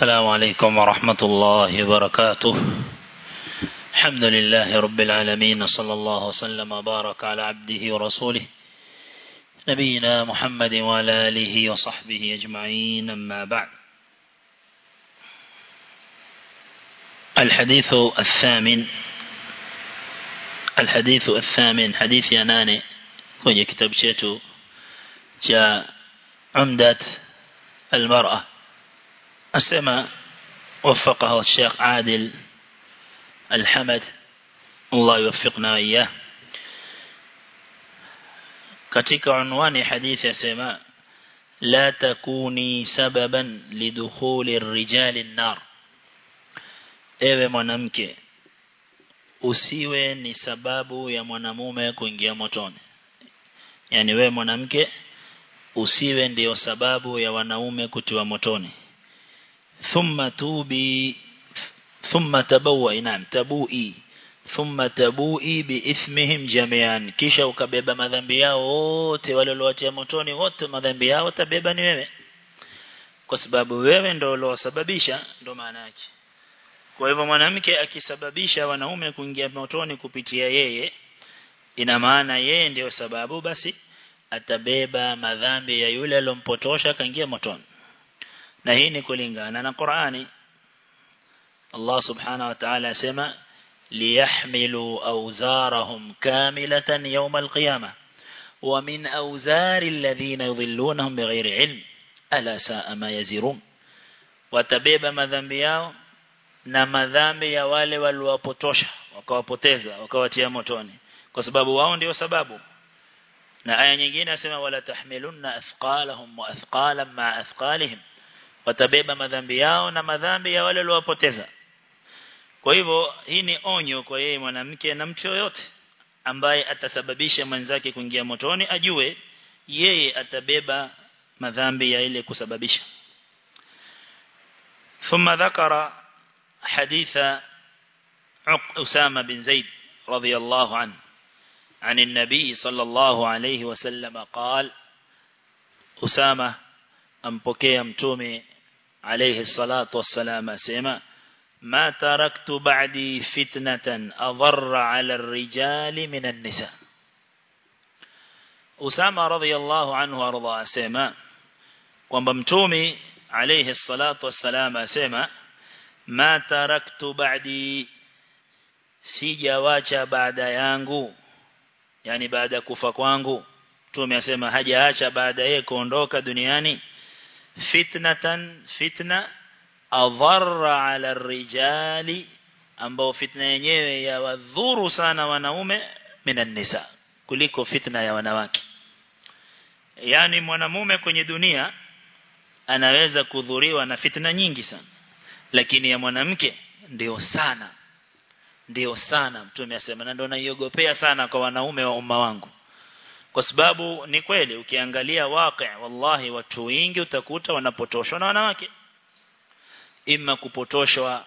السلام عليكم ورحمة الله وبركاته. الحمد لله رب العالمين صلى الله وسلم وبارك على عبده ورسوله نبينا محمد وعلى آله وصحبه أجمعين أما بعد. الحديث الثامن الحديث الثامن حديث يناني kwenye kitabu chetu cha Umdat al-Mar'a asema وفقه الشيخ عادل الحمد الله يوفقنا إياه katika unwani hadithi yasema la takuni sababan lidukhuli rijali nar ewe mwanamke usiwe ni sababu ya mwanamume kuingia motoni yani wewe mwanamke usiwe ndio sababu ya wanaume kutiwa motoni thumma توبي ثم تبوء نعم tabui. ثم tabui باسمهم جميعا kisha ukabeba madhambi yao wote wale waliowatia motoni wote madhambi yao utabeba ni wewe. Kwa sababu wewe ndio uliosababisha ndio maana yake. Kwa hivyo mwanamke akisababisha wanaume kuingia motoni kupitia yeye ina maana yeye ndio sababu basi atabeba madhambi ya yule alompotosha kaingia motoni na hii ni kulingana na Qur'ani Allah subhanahu wa ta'ala asema liyahmilu awzarahum kamilatan yawm al-qiyamah wa min awzari alladhina yudhillunahum bighayri ilm ala sa'a ma yazirun watabeba madhambi yao na madhambi ya wale waliowapotosha wakawapoteza wakawatia motoni kwa sababu wao ndio sababu na aya nyingine nasema wala tahmilunna athqalahum wa athqalan ma athqalihim watabeba madhambi yao na madhambi ya wale waliowapoteza kwa hivyo hii ni onyo kwa yeye mwanamke na mtu yoyote ambaye atasababisha mwenzake kuingia motoni ajue yeye atabeba madhambi ya ile kusababisha ثم ذكر حديث أسامة بن زيد رضي الله عنه عن النبي صلى الله عليه وسلم قال أسامة أمبكي أمتومي عليه الصلاة والسلام سيما ما تركت بعدي فتنة أضر على الرجال من النساء. أسامة رضي الله عنه وأرضاه سيما وممتومي عليه الصلاة والسلام سيما ما تركت بعدي yangu yani baada ya kufa kwangu tume asema hajaacha baada yake kuondoka duniani fitnatan fitna adharra ala rijali ambao fitna yenyewe ya wadhuru sana wanaume minan nisa kuliko fitna ya wanawake. Yani mwanamume kwenye dunia anaweza kudhuriwa na fitna nyingi sana lakini ya mwanamke ndio sana ndio sana mtume asema na ndio naiogopea sana kwa wanaume wa umma wangu kwa sababu ni kweli ukiangalia waqi wallahi watu wengi utakuta wanapotoshwa na wanawake. Imma kupotoshwa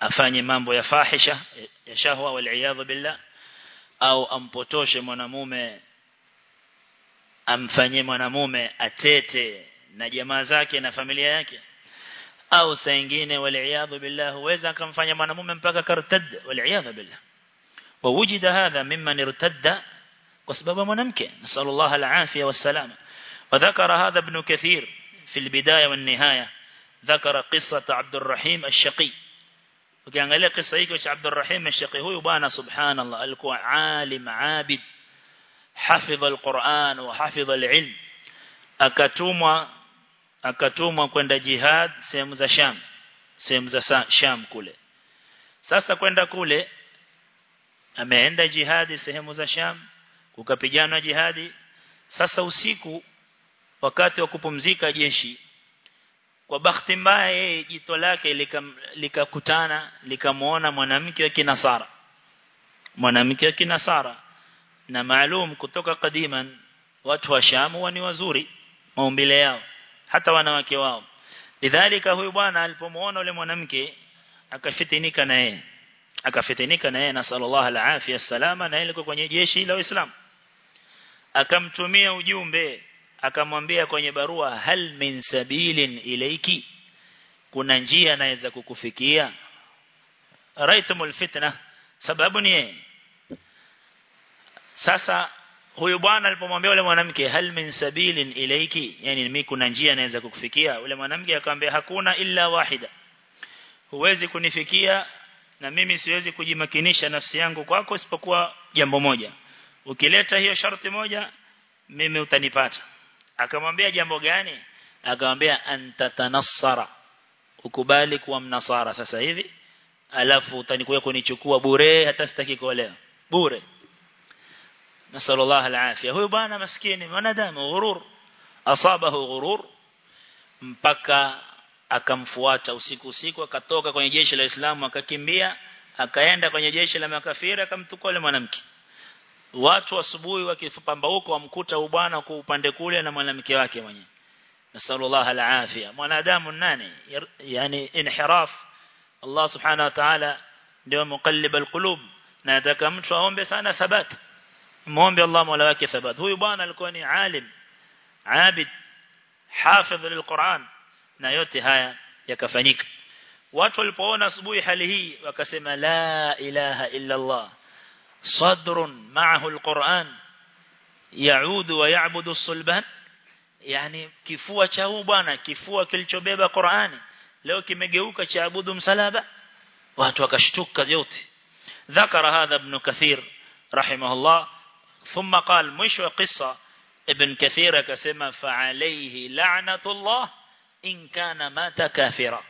afanye mambo ya fahisha ya shahwa wal billah au ampotoshe mwanamume amfanyie mwanamume atete na jamaa zake na familia yake. Au saingine wal iyad billah huweza akamfanya mwanamume mpaka kartad wal billah. Wawujida hadha mimman irtadda وسبب منامك نسأل الله العافية والسلامة. وذكر هذا ابن كثير في البداية والنهاية. ذكر قصة عبد الرحيم الشقي. وكان قصة هيك عبد الرحيم الشقي؟ هو يبانا سبحان الله الكو عالم عابد. حفظ القرآن وحفظ العلم. أكتوما akatumwa kwenda jihad sehemu za Sham sehemu za Sham kule sasa kwenda kule ameenda jihadi sehemu za Sham kukapigana jihadi. Sasa usiku wakati wa kupumzika jeshi kwa bahati mbaya yeye jito lake likakutana lika likamuona mwanamke wa kinasara. Mwanamke wa kinasara na maalum kutoka kadiman watu wa Shamu ni wazuri maumbile yao hata wanawake wao. Lidhalika huyu bwana alipomuona yule mwanamke akafitinika na yeye. Akafitinika na yeye na sallallahu alaihi wasallam na ile kwenye jeshi la Uislamu akamtumia ujumbe akamwambia kwenye barua hal min sabilin ilayki? Kuna njia naweza kukufikia. Raitumul fitna sababu ni sasa huyu bwana alipomwambia yule mwanamke hal min sabilin ilayki? Yani mimi kuna njia naweza kukufikia. Yule mwanamke akamwambia hakuna illa wahida. Huwezi kunifikia na mimi siwezi kujimakinisha nafsi yangu kwako isipokuwa jambo moja ukileta hiyo sharti moja mimi utanipata. Akamwambia jambo gani? Akamwambia antatanassara ukubali kuwa mnasara sasa hivi alafu utanikuja kunichukua bure hata sitaki kuolewa. Bure. Nasallallahu alafia huyo bwana maskini mwanadamu ghurur. Asabahu ghurur mpaka akamfuata usiku usiku akatoka kwenye jeshi la islamu akakimbia akaenda kwenye jeshi la makafiri akamtukole mwanamke. Watu asubuhi wakipamba huko wamkuta ubwana kwa upande kule na mwanamke wake mwenyewe nasallallahu alafia mwanadamu nani yani inhiraf Allah subhanahu wa ta'ala ndio muqallib alqulub na nataka mtu aombe sana thabati muombe Allah mola wake thabat huyu bwana alikuwa ni alim abid hafidh lilquran na yote haya yakafanyika watu walipoona asubuhi hali hii wakasema la ilaha illa Allah صدر معه القرآن يعود ويعبد الصلبان؟ يعني كفوة شعوبانا كفوة كل شبيبة قرآن؟ لو كمجيوك شعبود مسلابة واتوك شتوك جوتي ذكر هذا ابن كثير رحمه الله ثم قال مش قصة ابن كثير كسم فعليه لعنة الله إن كان مات كافرا.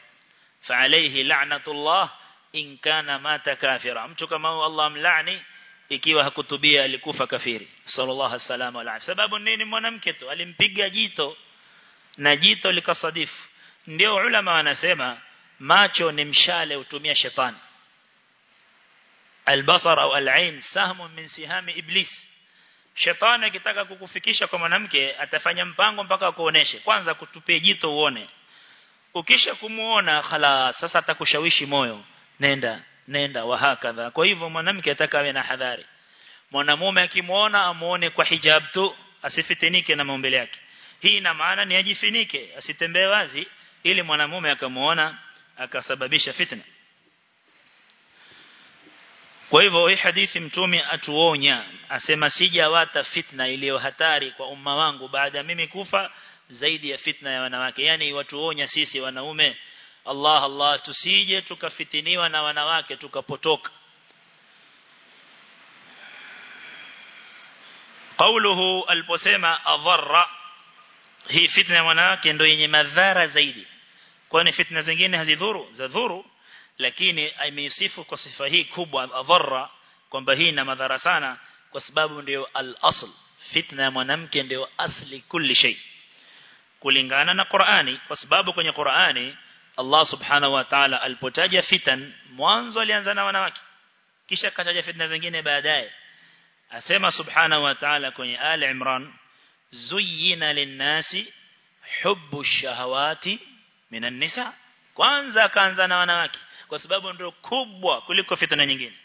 فعليه لعنة الله إن كان مات كافرا. أمتك ما هو الله ملعني؟ Ikiwa hakutubia alikufa kafiri. Sallallahu alaihi wasallam wala sababu nini? Mwanamke tu. Alimpiga jito na jito likasadifu. Ndio ulama wanasema macho ni mshale utumia shetani. Albasar au alain sahmu min sihami iblis. Shetani akitaka kukufikisha kwa mwanamke atafanya mpango mpaka akuoneshe. Kwanza kutupie jito uone. Ukisha kumuona khala sasa atakushawishi moyo. Nenda nenda wahakadha kwa hivyo mwanamke atakawe na hadhari. Mwanamume akimuona amuone kwa hijab tu asifitinike na maumbile yake. Hii ina maana ni ajifinike asitembee wazi ili mwanamume akamuona akasababisha fitna. Kwa hivyo hii hadithi mtume atuonya asema sijawata fitna iliyo hatari kwa umma wangu. Baada ya mimi kufa zaidi ya fitna ya wanawake. Yani watuonya sisi wanaume Allah Allah tusije tukafitiniwa na wanawake tukapotoka قوله aliposema adharra hii fitna ya wanawake ndio yenye madhara zaidi kwani fitna zingine hazidhuru za dhuru lakini ameisifu kwa sifa hii kubwa adharra kwamba hii ina madhara sana kwa sababu ndio al-asl fitna ya mwanamke ndio asli kulli shay kulingana na Qur'ani kwa sababu kwenye Qur'ani Allah subhanahu wa ta'ala alipotaja fitan mwanzo alianza na wanawake kisha kataja fitna zingine baadaye asema subhanahu wa ta'ala kwenye Ali Imran zuyyina lin-nasi hubbu shahawati minan nisa kwanza akaanza na wanawake kwa sababu ndio kubwa kuliko fitna nyingine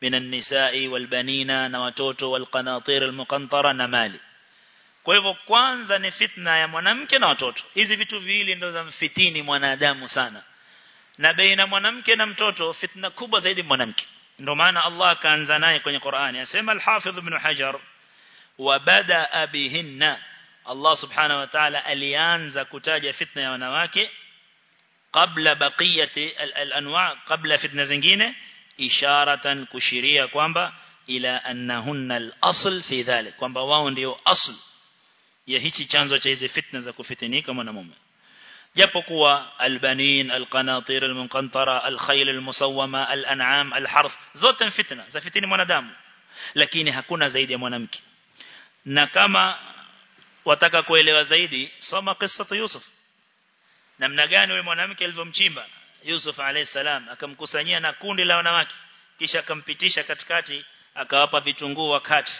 minan nisa'i wal banina na watoto wal qanatir al muqantara na mali kwa hivyo kwanza ni fitna ya mwanamke na watoto. Hizi vitu viwili ndio za mfitini mwanadamu sana. Na baina mwanamke na mtoto fitna kubwa zaidi mwanamke. Ndio maana Allah akaanza naye kwenye Qur'ani. Asema al-Hafidh ibn Hajar wa bada bihinna Allah subhanahu wa ta'ala alianza kutaja fitna ya wanawake kabla baqiyati al-anwa kabla fitna zingine isharatan kushiria kwamba ila annahunna al-asl fi dhalik kwamba wao ndio asl ya hichi chanzo cha hizi fitna za kufitinika mwanamume. Japokuwa albanin alqanatir almunqantara alkhayl almusawwama alan'am alharth zote fitna za fitini mwanadamu. Lakini hakuna zaidi ya mwanamke. Na kama wataka kuelewa zaidi soma kisa Yusuf. Namna gani yule mwanamke alivyomchimba Yusuf alayhi salam akamkusanyia na kundi la wanawake kisha akampitisha katikati akawapa vitunguu wakati.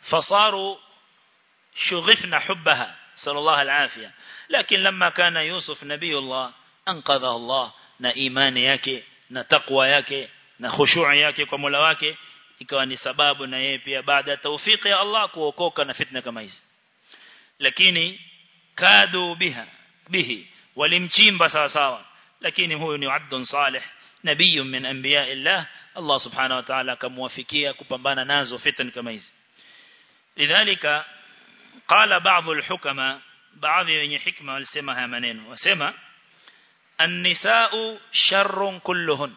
Fasaru شغفنا حبها صلى الله العافية. لكن لما كان يوسف نبي الله أنقذ الله نإيمان إيمان ياكي نا تقوى ياكي نا خشوع ياكي كملواكي إكواني سباب نا بعد توفيق يا الله كوكوكا نفتنا كما يس لكن كادوا بها به ولمشين بسا ساوا. لكن هو عبد صالح نبي من أنبياء الله. الله سبحانه وتعالى كموافكية كبنبانا نازو فتن كما لذلك قال بعض الحكماء بعض يعني الحكمة والسمها منين؟ وسمى النساء شر كلهن.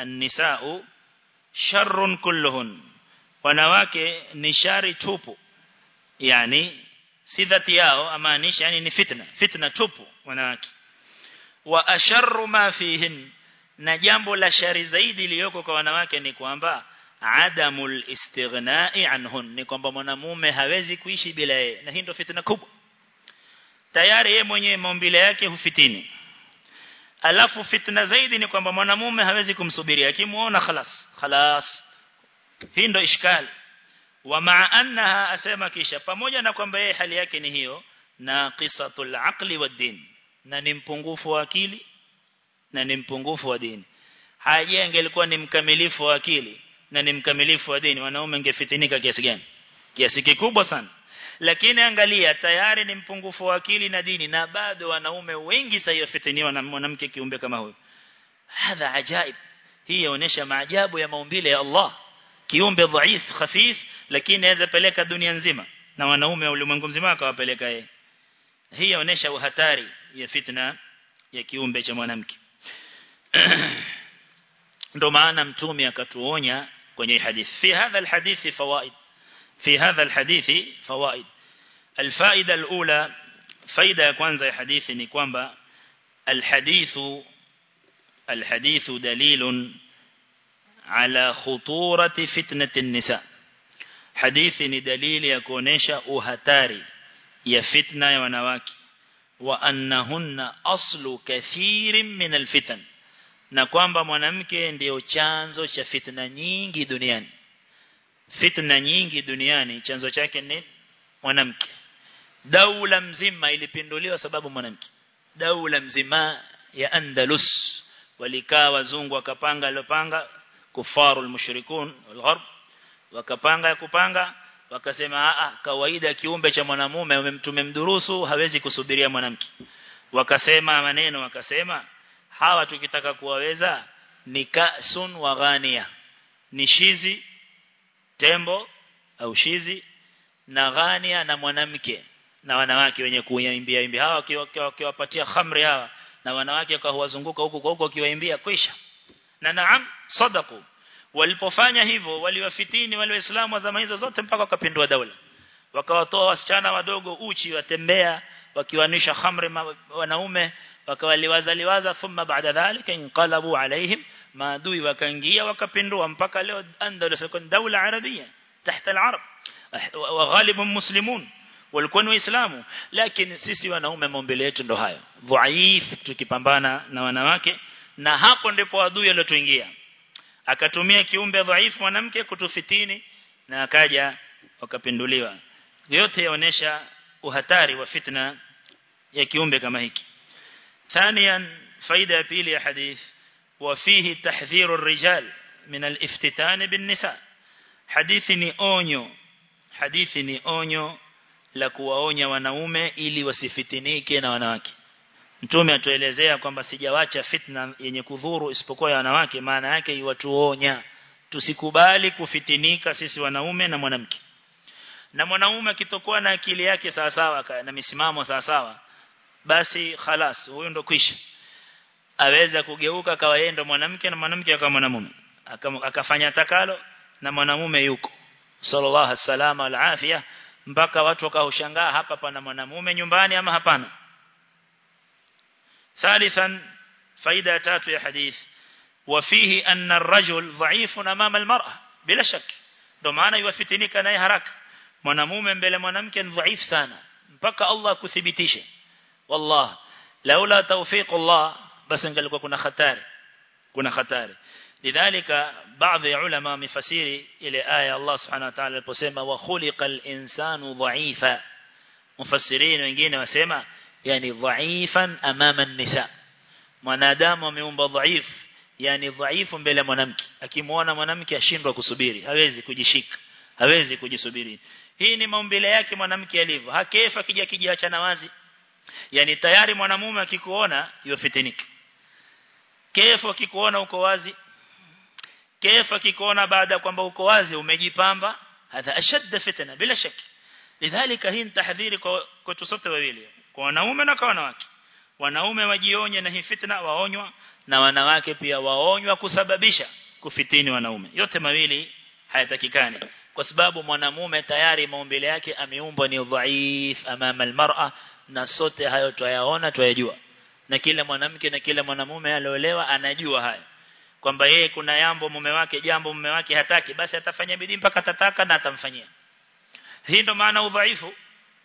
النساء شر كلهن. ونواك نشار توبو. يعني سيذتياو أما نش يعني نفتنة. فتنة توبو ونواك. وأشر ما فيهن. نجامب لشار زيد ليوكو ونواك نكوانباء adamul istighna'i anhun. Ni kwamba mwanamume hawezi kuishi bila yeye. Na hii ndio fitna kubwa. Tayari yeye mwenyewe maumbile yake hufitini. Alafu fitna zaidi ni kwamba mwanamume hawezi kumsubiria. Akimuona khalas khalas. Hii ndio ishkali. Wa maa annaha asema kisha pamoja na kwamba yeye hali yake ni hiyo na qisatul aqli din. Na ni mpungufu wa akili na ni mpungufu wa dini. Haje angelikuwa ni mkamilifu wa akili na ni mkamilifu wa dini. Wanaume ingefitinika kiasi gani? Kiasi kikubwa sana. Lakini angalia tayari ni mpungufu wa akili na dini na bado wanaume wengi sasa fitiniwa na mwanamke kiumbe kama huyo hadha ajaib. Hii inaonyesha maajabu ya maumbile ya Allah. Kiumbe dhaif khafif lakini anaweza peleka dunia nzima. Na wanaume wa ulimwengu mzima akawapeleka yeye. Hii inaonyesha uhatari ya fitna ya kiumbe cha mwanamke. Ndo maana mtume akatuonya kwenye hadithi fi hadha alhadithi fawaid في هذا الحديث فوائد الفائدة الأولى فائدة كwanza ya hadithi ni kwamba الحديث الحديث دليل على خطورة فتنة النساء حديث ni dalili ya kuonesha uhatari ya fitna ya wanawake wa annahunna aslu kathirin min alfitan Na kwamba mwanamke ndiyo chanzo cha fitna nyingi duniani. Fitna nyingi duniani chanzo chake ni mwanamke. Daula mzima ilipinduliwa sababu mwanamke. Daula mzima ya Andalus walikaa wazungu wakapanga alopanga kufarul mushrikun walgharb wakapanga ya kupanga wakasema a kawaida kiumbe cha mwanamume tumemdurusu hawezi kusubiria mwanamke. Wakasema maneno wakasema hawa tukitaka kuwaweza ni kasun wa ghania. Ni shizi tembo au shizi na ghania na mwanamke na wanawake wenye kuimbia imbia. Hawa wakiwapatia khamri hawa na wanawake wakawazunguka huko huko wakiwaimbia kwisha. Na naam sadaku walipofanya hivyo waliwafitini wale waislamu wa zama hizo zote mpaka wakapindua daula. Wakawatoa wasichana wadogo uchi watembea wakiwanisha khamri wanaume wakawaliwaza liwaza thumma baada dhalika inqalabu alaihim maadui wakaingia wakapindua mpaka leo Andalus iko daula arabia al-arab wa ghalibun muslimun walikuwa ni waislamu. Lakini sisi wanaume maumbile yetu ndo hayo. Dhaif tukipambana na wanawake na hapo ndipo adui aliyotuingia akatumia kiumbe dhaifu mwanamke kutufitini na akaja wakapinduliwa. Yote yaonesha uhatari wa fitna ya kiumbe kama hiki ثانيا فائده ya pili ya hadith وفيه تحذير الرجال من الافتتان بالنساء hadithi ni onyo hadithi ni onyo la kuwaonya wanaume ili wasifitinike na wanawake mtume atuelezea kwamba sijawacha fitna yenye kudhuru isipokuwa ya wanawake maana yake iwatuonya tusikubali kufitinika sisi wanaume na mwanamke na mwanaume akitokuwa na akili yake sawa sawa na misimamo sawa sawa basi khalas huyo ndo kwisha aweza kugeuka kawa yeye ndo mwanamke na mwanamke akawa mwanamume akafanya takalo na mwanamume yuko sallallahu alaihi wasallam alafia mpaka watu wakaushangaa hapa pana mwanamume nyumbani ama hapana ثالثا فائده tatu ya hadith وفيه أن الرجل ضعيف أمام المرأة بلا شك ndo maana yuwafitinika naye haraka mwanamume mbele mwanamke ni dhaifu sana mpaka Allah kuthibitishe والله. لولا توفيق الله بس نقول لك كنا ختار. كنا ختار. لذلك بعض علماء مفسر إلى آية الله سبحانه وتعالى بيقول وخلق الإنسان ضعيفا. مفسرين وغيره واسما يعني ضعيفا أمام النساء. منادام ومعمب ضعيف يعني ضعيف مبل المنامك اكيمونا منامك يشندوا كسبيري هاويزي كجيشيك هاويزي كجيسبيري hii ni maumbile yake mwanamke alivyo hakefa kija kijiacha na wazi yani tayari mwanamume akikuona yofitiniki kefu akikuona uko wazi kefu akikuona baada kwamba uko wazi umejipamba hadha ashadda fitna bila shaki. Lidhalika hii tahdhiri kwa kwetu sote wawili kwa wanaume na kwa wanawake. Wanaume wajionye na hii fitna waonywa na wanawake pia waonywa kusababisha kufitini wanaume. Yote mawili hayatakikani kwa sababu mwanamume tayari maumbile yake ameumbwa ni dhaif amama almar'a na sote hayo twayaona twayajua. Na kila mwanamke na kila mwanamume aliolewa anajua hayo. Kwamba yeye kuna jambo mume wake jambo mume wake hataki basi atafanya bidii mpaka atataka na atamfanyia. Hii ndo maana udhaifu.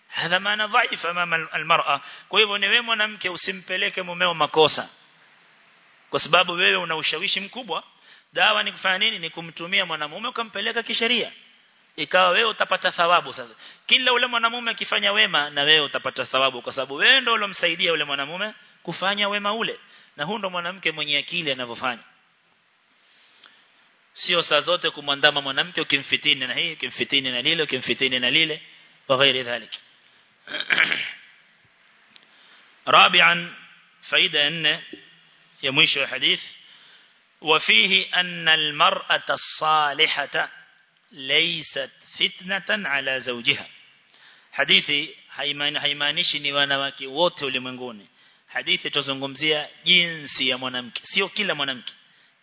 Hadha maana dhaif amama almar'a. Kwa hivyo ni wewe mwanamke usimpeleke mumeo makosa. Kwa sababu wewe una ushawishi mkubwa. Dawa ni kufanya nini? Ni kumtumia mwanamume ukampeleka kisheria ikawa wewe utapata thawabu sasa kila ule mwanamume akifanya wema na wewe utapata thawabu kwa sababu wewe ndio ulomsaidia ule mwanamume kufanya wema ule na huyo ndo mwanamke mwenye akili anavyofanya sio saa zote kumwandama mwanamke ukimfitini na hii ukimfitini na lile ukimfitini na lile wa ghairi dhalik رابعا فائده ان ya mwisho wa hadith وفيه أن المرأة الصالحة laysat fitnatan ala zawjiha hadithi haimaanishi ni wanawake wote ulimwenguni. hadithi tuzungumzia jinsi ya mwanamke. Sio kila mwanamke.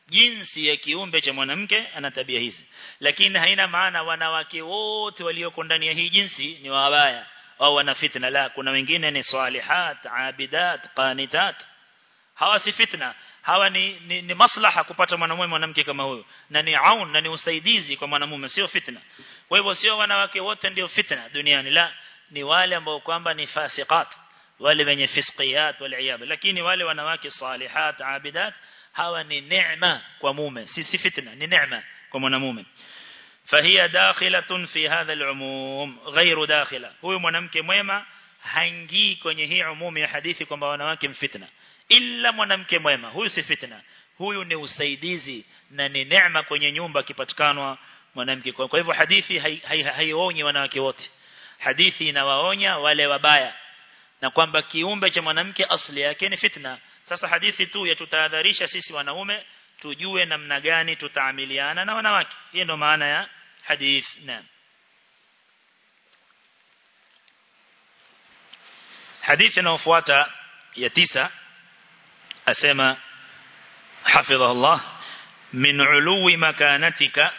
Jinsi ya kiumbe cha mwanamke ana tabia hizi. Lakini haina maana wanawake wote walioko ndani ya hii jinsi ni wabaya au wana fitna. La kuna wengine ni salihat abidat qanitat. Hawa si fitna. Hawa ni, ni, ni maslaha kupata mwanamume mwanamke kama huyo na ni aun na ni usaidizi kwa mwanamume sio fitna kwa hivyo sio wanawake wote ndio fitna duniani la ni wale ambao kwamba ni fasiqat wale wenye fisqiyat wal lakini wale wanawake salihat abidat hawa ni neema kwa mume si si fitna ni neema kwa mwanamume فهي داخلة في هذا العموم غير داخلة huyo mwanamke mwema haingii kwenye hii umumi ya hadithi kwamba wanawake mfitna illa mwanamke mwema huyu si fitna. Huyu ni usaidizi na ni neema kwenye nyumba kipatikanwa mwanamke. Kwa hivyo hadithi haionyi hai, hai wanawake wote. Hadithi inawaonya wale wabaya na kwamba kiumbe cha mwanamke asili yake ni fitna. Sasa hadithi tu yatutahadharisha sisi wanaume tujue namna gani tutaamiliana na wanawake. Hiyo ndio maana ya hadith naam hadithi inayofuata ya tisa asema hafidhahu Allah min uluwi makanatika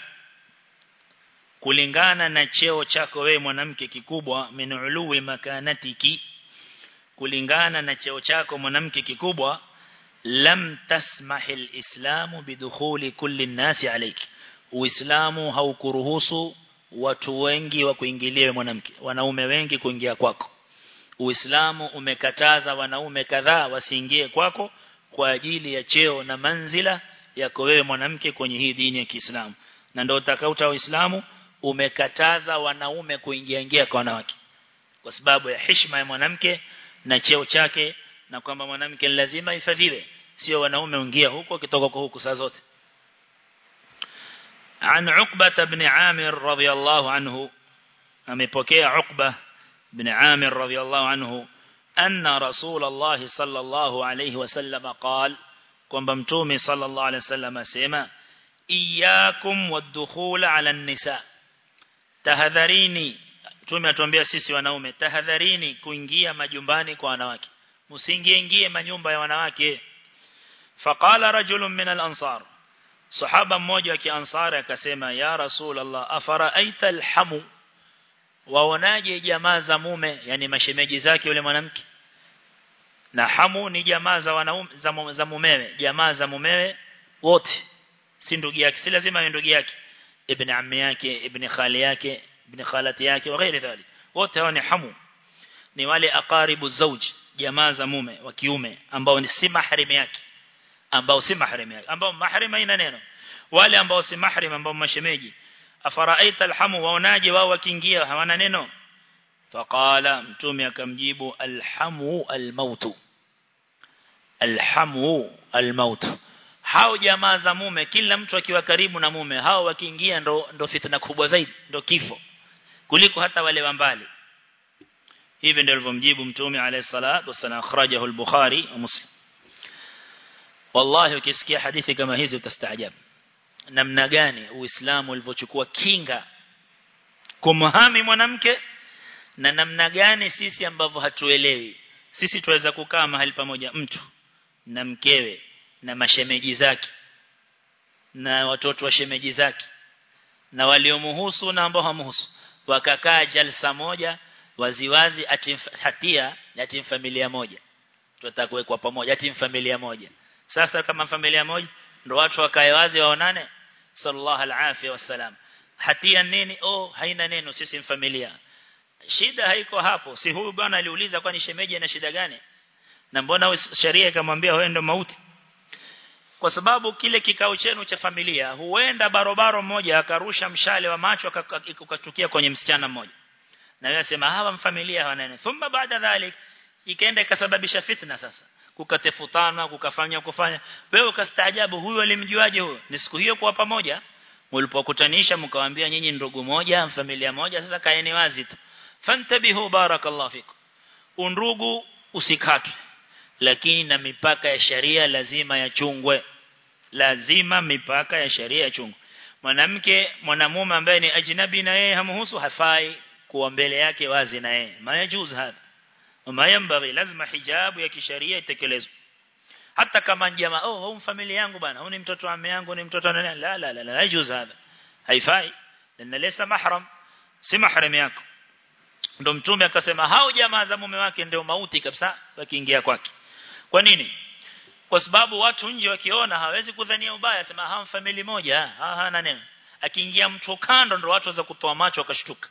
kulingana na cheo chako wewe mwanamke kikubwa min uluwi makanatiki kulingana na cheo chako mwanamke kikubwa lam tasmah alislamu bidukhuli kulli nasi alayki uislamu haukuruhusu watu wengi wa kuingilia mwanamke wanaume wengi kuingia kwako uislamu umekataza wanaume kadhaa wasiingie kwako kwa ajili ya cheo na manzila yako wewe mwanamke kwenye hii dini ya Kiislamu na ndio utakauta uislamu umekataza wanaume kuingia ingia kwa wanawake kwa sababu ya heshima ya mwanamke na cheo chake na kwamba mwanamke lazima hifadhiwe sio wanaume ungia huko kitoka kwa huko saa zote عن عقبة بن عامر رضي الله عنه أمبكي عقبة بن عامر رضي الله عنه أن رسول الله صلى الله عليه وسلم قال كم متومي صلى الله عليه وسلم سيما إياكم والدخول على النساء تهذريني tume atuambia sisi wanaume tahadharini kuingia majumbani kwa wanawake msiingie ingie manyumba ya wanawake faqala rajulun min al-ansar sahaba mmoja wa kiansari akasema ya rasul Allah afaraaita alhamu Waonaje jamaa za mume yani mashemeji zake yule mwanamke? Na hamu ni jamaa za wanaume za, mumewe jamaa za mumewe wote. Si ndugu yake si lazima ni ndugu yake. Ibn ammi yake ibn khali yake ibn khalati yake na غير ذلك wote hao ni hamu. Ni wale aqaribu zauj jamaa za mume wa kiume ambao ni si mahrim yake. Ambao si mahrim yake. Ambao mahrim haina neno. Wale ambao si mahrim ambao mashemeji afaraaita alhamu waonaje wao wakiingia hawana neno? Faqala mtume akamjibu alhamu almautu. Alhamu almautu. Hao jamaa za mume kila mtu akiwa karibu na mume hao wakiingia ndo ndo fitna kubwa zaidi ndo kifo kuliko hata wale wa mbali. Hivi ndio alivyomjibu mtume alayhi salatu wasallam akhrajahu al-bukhari wa muslim. Wallahi ukisikia hadithi kama hizi utastaajabu namna gani uislamu ulivyochukua kinga kumhami mwanamke na namna gani sisi ambavyo hatuelewi. Sisi tuweza kukaa mahali pamoja mtu na mkewe na mashemeji zake na watoto wa shemeji zake na waliomuhusu na ambao hamhusu wakakaa jalsa moja waziwazi ati hatia ati familia moja. Tutataka pamoja ati familia moja. Sasa kama familia moja ndio watu wakae wazi waonane sallallahu alaihi wasallam hatia nini? Oh haina neno sisi familia. Shida haiko hapo. Si huyu bwana aliuliza kwani shemeji ana shida gani? Na mbona sheria ikamwambia wewe ndo mauti? Kwa sababu kile kikao chenu cha familia huenda barobaro mmoja akarusha mshale wa macho akatukia kwenye msichana mmoja. Na wewe sema hawa mfamilia hawana neno. Thumma baada dhalik ikaenda ikasababisha fitna sasa kukatefutana kukafanya kufanya. Wewe ukastaajabu huyu alimjuaje huyo ni siku hiyo kwa pamoja? Mlipokutanisha mkawaambia nyinyi ndugu moja familia moja sasa kaeni wazi tu. Fantabihu barakallahu fikum undugu usikatwe. Lakini na mipaka ya sharia lazima yachungwe. Lazima mipaka ya sharia yachungwe. Mwanamke mwanamume ambaye ni ajnabi na yeye hamhusu hafai kuwa mbele yake wazi na yeye. Majuz hadha mayambaghi lazima hijabu ya kisheria itekelezwe. Hata kama jamaa oh huu familia yangu bana huu ni mtoto wa yangu ni mtoto nani? La la la la yajuz hapa. Haifai. Lana laysa mahram. Si mahram yako. Ndo mtume akasema hao jamaa za mume wake ndio mauti kabisa wakiingia kwake. Kwa nini? Kwa sababu watu nje wakiona hawezi kudhania ubaya sema hawa familia moja hana neno. Akiingia mtu kando ndo watu waza kutoa macho wakashtuka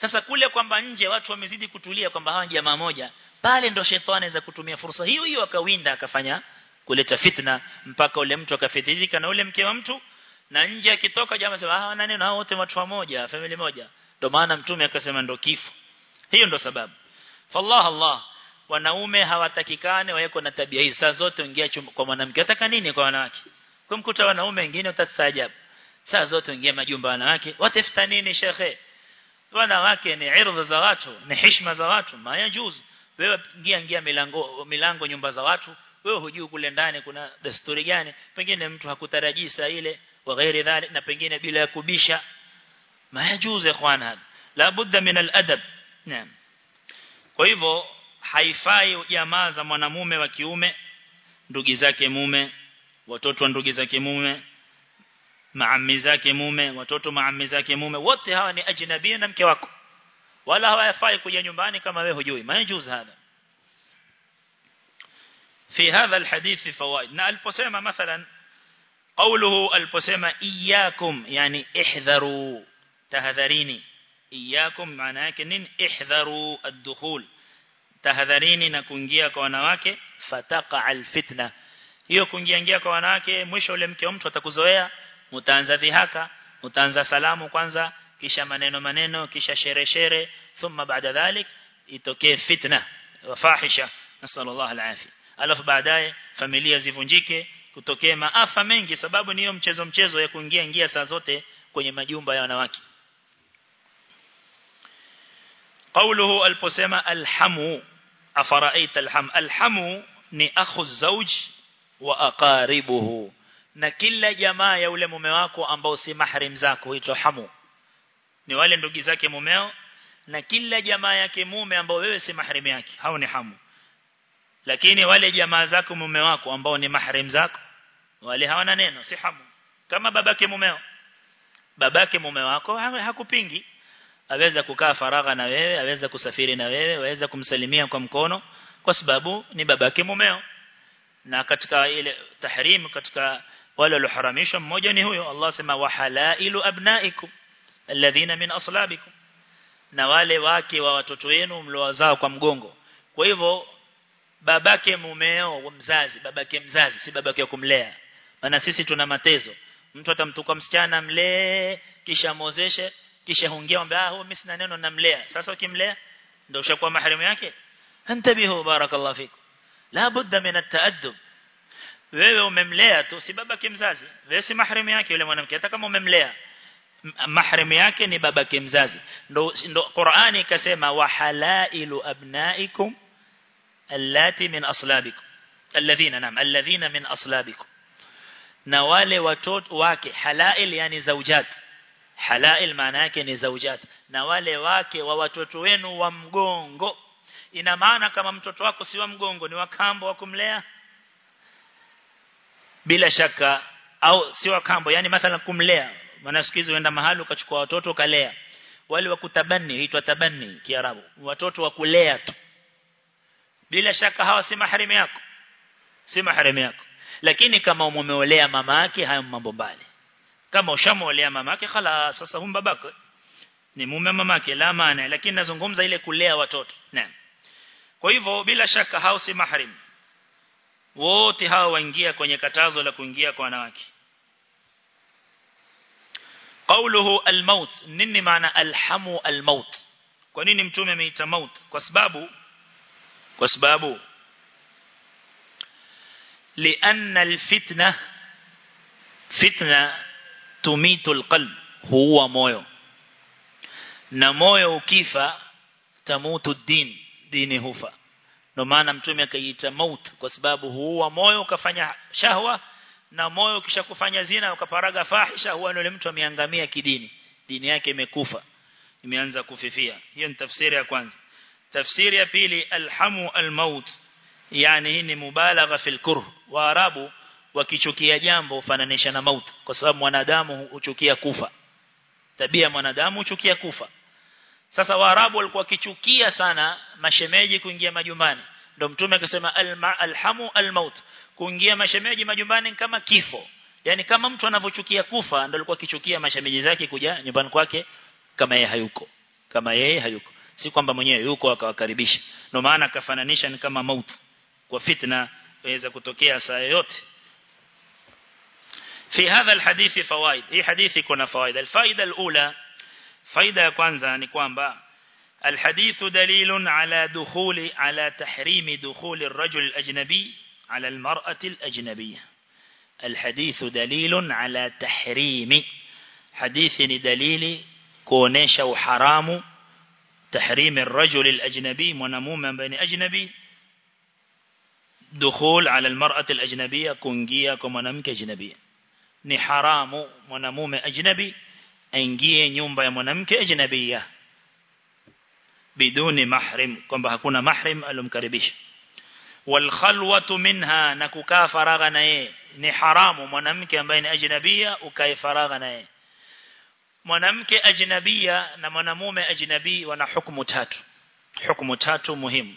sasa kule kwamba nje watu wamezidi kutulia kwamba hawa jamaa moja pale ndo shetani anaweza kutumia fursa hiyo hiyo akawinda akafanya kuleta fitna mpaka ule mtu akafitirika na ule mke wa mtu na nje akitoka jamaa sema hawa nani na wote watu wamoja family moja. Ndio maana mtume akasema ndo kifo. Hiyo ndo sababu. Fallah allah wanaume hawatakikane waweko na tabia hizi. Saa zote ingia kwa mwanamke. Ataka nini kwa wanawake? Kumkuta wanaume wengine utasaajabu saa zote ingia majumba wanawake. Watafuta nini shekhe wanawake ni irdha za watu ni heshima za watu mayajuzu wewe ingia ingia milango milango nyumba za watu wewe hujui kule ndani kuna desturi gani. Pengine mtu hakutarajii saa ile wa ghairi dhalik na pengine bila ya kubisha. Mayajuzu ikhwana. La budda min al-adab. Naam. Kwa hivyo haifai jamaa za mwanamume wa kiume ndugu zake mume watoto wa ndugu zake mume maammi zake mume watoto maammi zake mume wote hawa ni ajnabi na mke wako wala hawafai kuja nyumbani kama wewe hujui majuz hada في هذا الحديث فوائد na aliposema mathalan قوله ihdharu tahadharini iyyakum maana yake nini ihdharu ad-dukhul tahadharini na kuingia kwa wanawake fataqa al-fitna hiyo kuingia ingia kwa wanawake mwisho ule mke wa mtu atakuzoea mtaanza dhihaka mtaanza salamu kwanza kisha maneno maneno kisha shere shere thumma baada dhalik itokee fitna wa fahisha nasallallahu alaihi alafu baadaye familia zivunjike kutokee maafa mengi sababu niyo mchezo mchezo ya kuingia ingia saa zote kwenye majumba ya wanawake قوله البسمة الحمو أفرأيت الحم الحمو ni zauj wa aqaribuhu na kila jamaa ya ule mume wako ambao si mahrim zako huitwa hamu. Ni wale ndugu zake mumeo na kila jamaa yake mume ambao wewe si mahrim yake. Hao ni hamu. Lakini wale jamaa zako mume wako ambao ni mahrim zako wale hawana neno si hamu. Kama babake mumeo. Babake mume wako hakupingi. Aweza kukaa faragha na wewe aweza kusafiri na wewe aweza kumsalimia kwa mkono kwa sababu ni babake mumeo. Na katika ile tahrim katika wale walioharamishwa mmoja ni huyo. Allah sema wa halailu abnaikum alladhina min aslabikum. Na wale wake wa watoto wenu mliowazao kwa mgongo. Kwa hivyo babake mumeo mzazi babake mzazi si babake kumlea. Maana sisi tuna matezo mtu atamtuka msichana mlee kisha mozeshe kisha huongea mwambie ah mimi neno namlea. Sasa ukimlea ndio ushakuwa maharimu yake? Antabihu barakallahu fikum. La budda min at-ta'addub wewe umemlea tu si babake mzazi. Wewe si maharimu yake yule mwanamke. Hata kama umemlea mahram yake ni babake mzazi. Ndo ndo Qur'ani ikasema wa halailu abnaikum allati min aslabikum. Alladhina nam alladhina min aslabikum. Na wale watoto wake halail yani zaujat. Halail maana yake ni zaujat. Na wale wake wa watoto wenu wa mgongo. Ina maana kama mtoto wako si wa mgongo ni wa kambo wa kumlea bila shaka au si wa kambo yani mathalan kumlea. Wanasikizi wenda mahali ukachukua watoto ukalea. Wale wa kutabani huitwa tabani kiarabu. Watoto wa kulea tu. Bila shaka hawa si maharimu yako. Si maharimu yako. Lakini kama umeolea mama yake hayo mambo mbali. Kama ushamolea mama yake khala sasa hum babako ni mume mama yake la maana. Lakini nazungumza ile kulea watoto. Naam. Kwa hivyo bila shaka hao si mahrim wote hao waingia kwenye katazo la kuingia kwa wanawake قوله الموت nini maana alhamu almaut kwa nini mtume ameita maut kwa sababu kwa sababu لأن الفتنة فتنة تميت القلب هو moyo na moyo ukifa tamutu din dini hufa ndio maana mtume akaiita maut kwa sababu huwa moyo ukafanya shahwa na moyo kisha kufanya zina ukaparaga fahisha huwa yule mtu ameangamia kidini. Dini yake imekufa imeanza kufifia. Hiyo ni tafsiri ya kwanza. Tafsiri ya pili alhamu almaut. Yani hii ni mubalagha fil kurh. Waarabu wakichukia jambo fananisha na maut kwa sababu mwanadamu huchukia kufa. Tabia mwanadamu huchukia kufa sasa waarabu walikuwa wakichukia sana mashemeji kuingia majumbani ndio mtume akasema alhamu almaut kuingia mashemeji majumbani kama kifo yani kama mtu anavyochukia kufa ndio alikuwa akichukia mashemeji zake kuja nyumbani kwake kama yeye hayuko kama yeye hayuko si kwamba mwenyewe yuko akawakaribisha ndio maana akafananisha ni kama maut kwa fitna inaweza kutokea saa yoyote في هذا الحديث فوائد هي حديث كنا فوائد الفائدة الأولى فائدة كwanza ni kwamba الحديث دليل على دخول على تحريم دخول الرجل الأجنبي على المرأة الأجنبية الحديث دليل على تحريم حديث دليل كونيش وحرام تحريم الرجل الأجنبي منموما بين أجنبي دخول على المرأة الأجنبية كونجيا كمنامك ni haramu mwanamume ajnabi. Aingie nyumba ya mwanamke ajnabia. Biduni mahrim kwamba hakuna mahrim alomkaribisha. Wal khalwatu minha na kukaa faragha na yeye. Ni haramu mwanamke ambaye ni ajnabia ukae faragha na yeye. Mwanamke ajnabia na mwanamume ajnabi wana hukumu tatu. Hukumu tatu muhimu.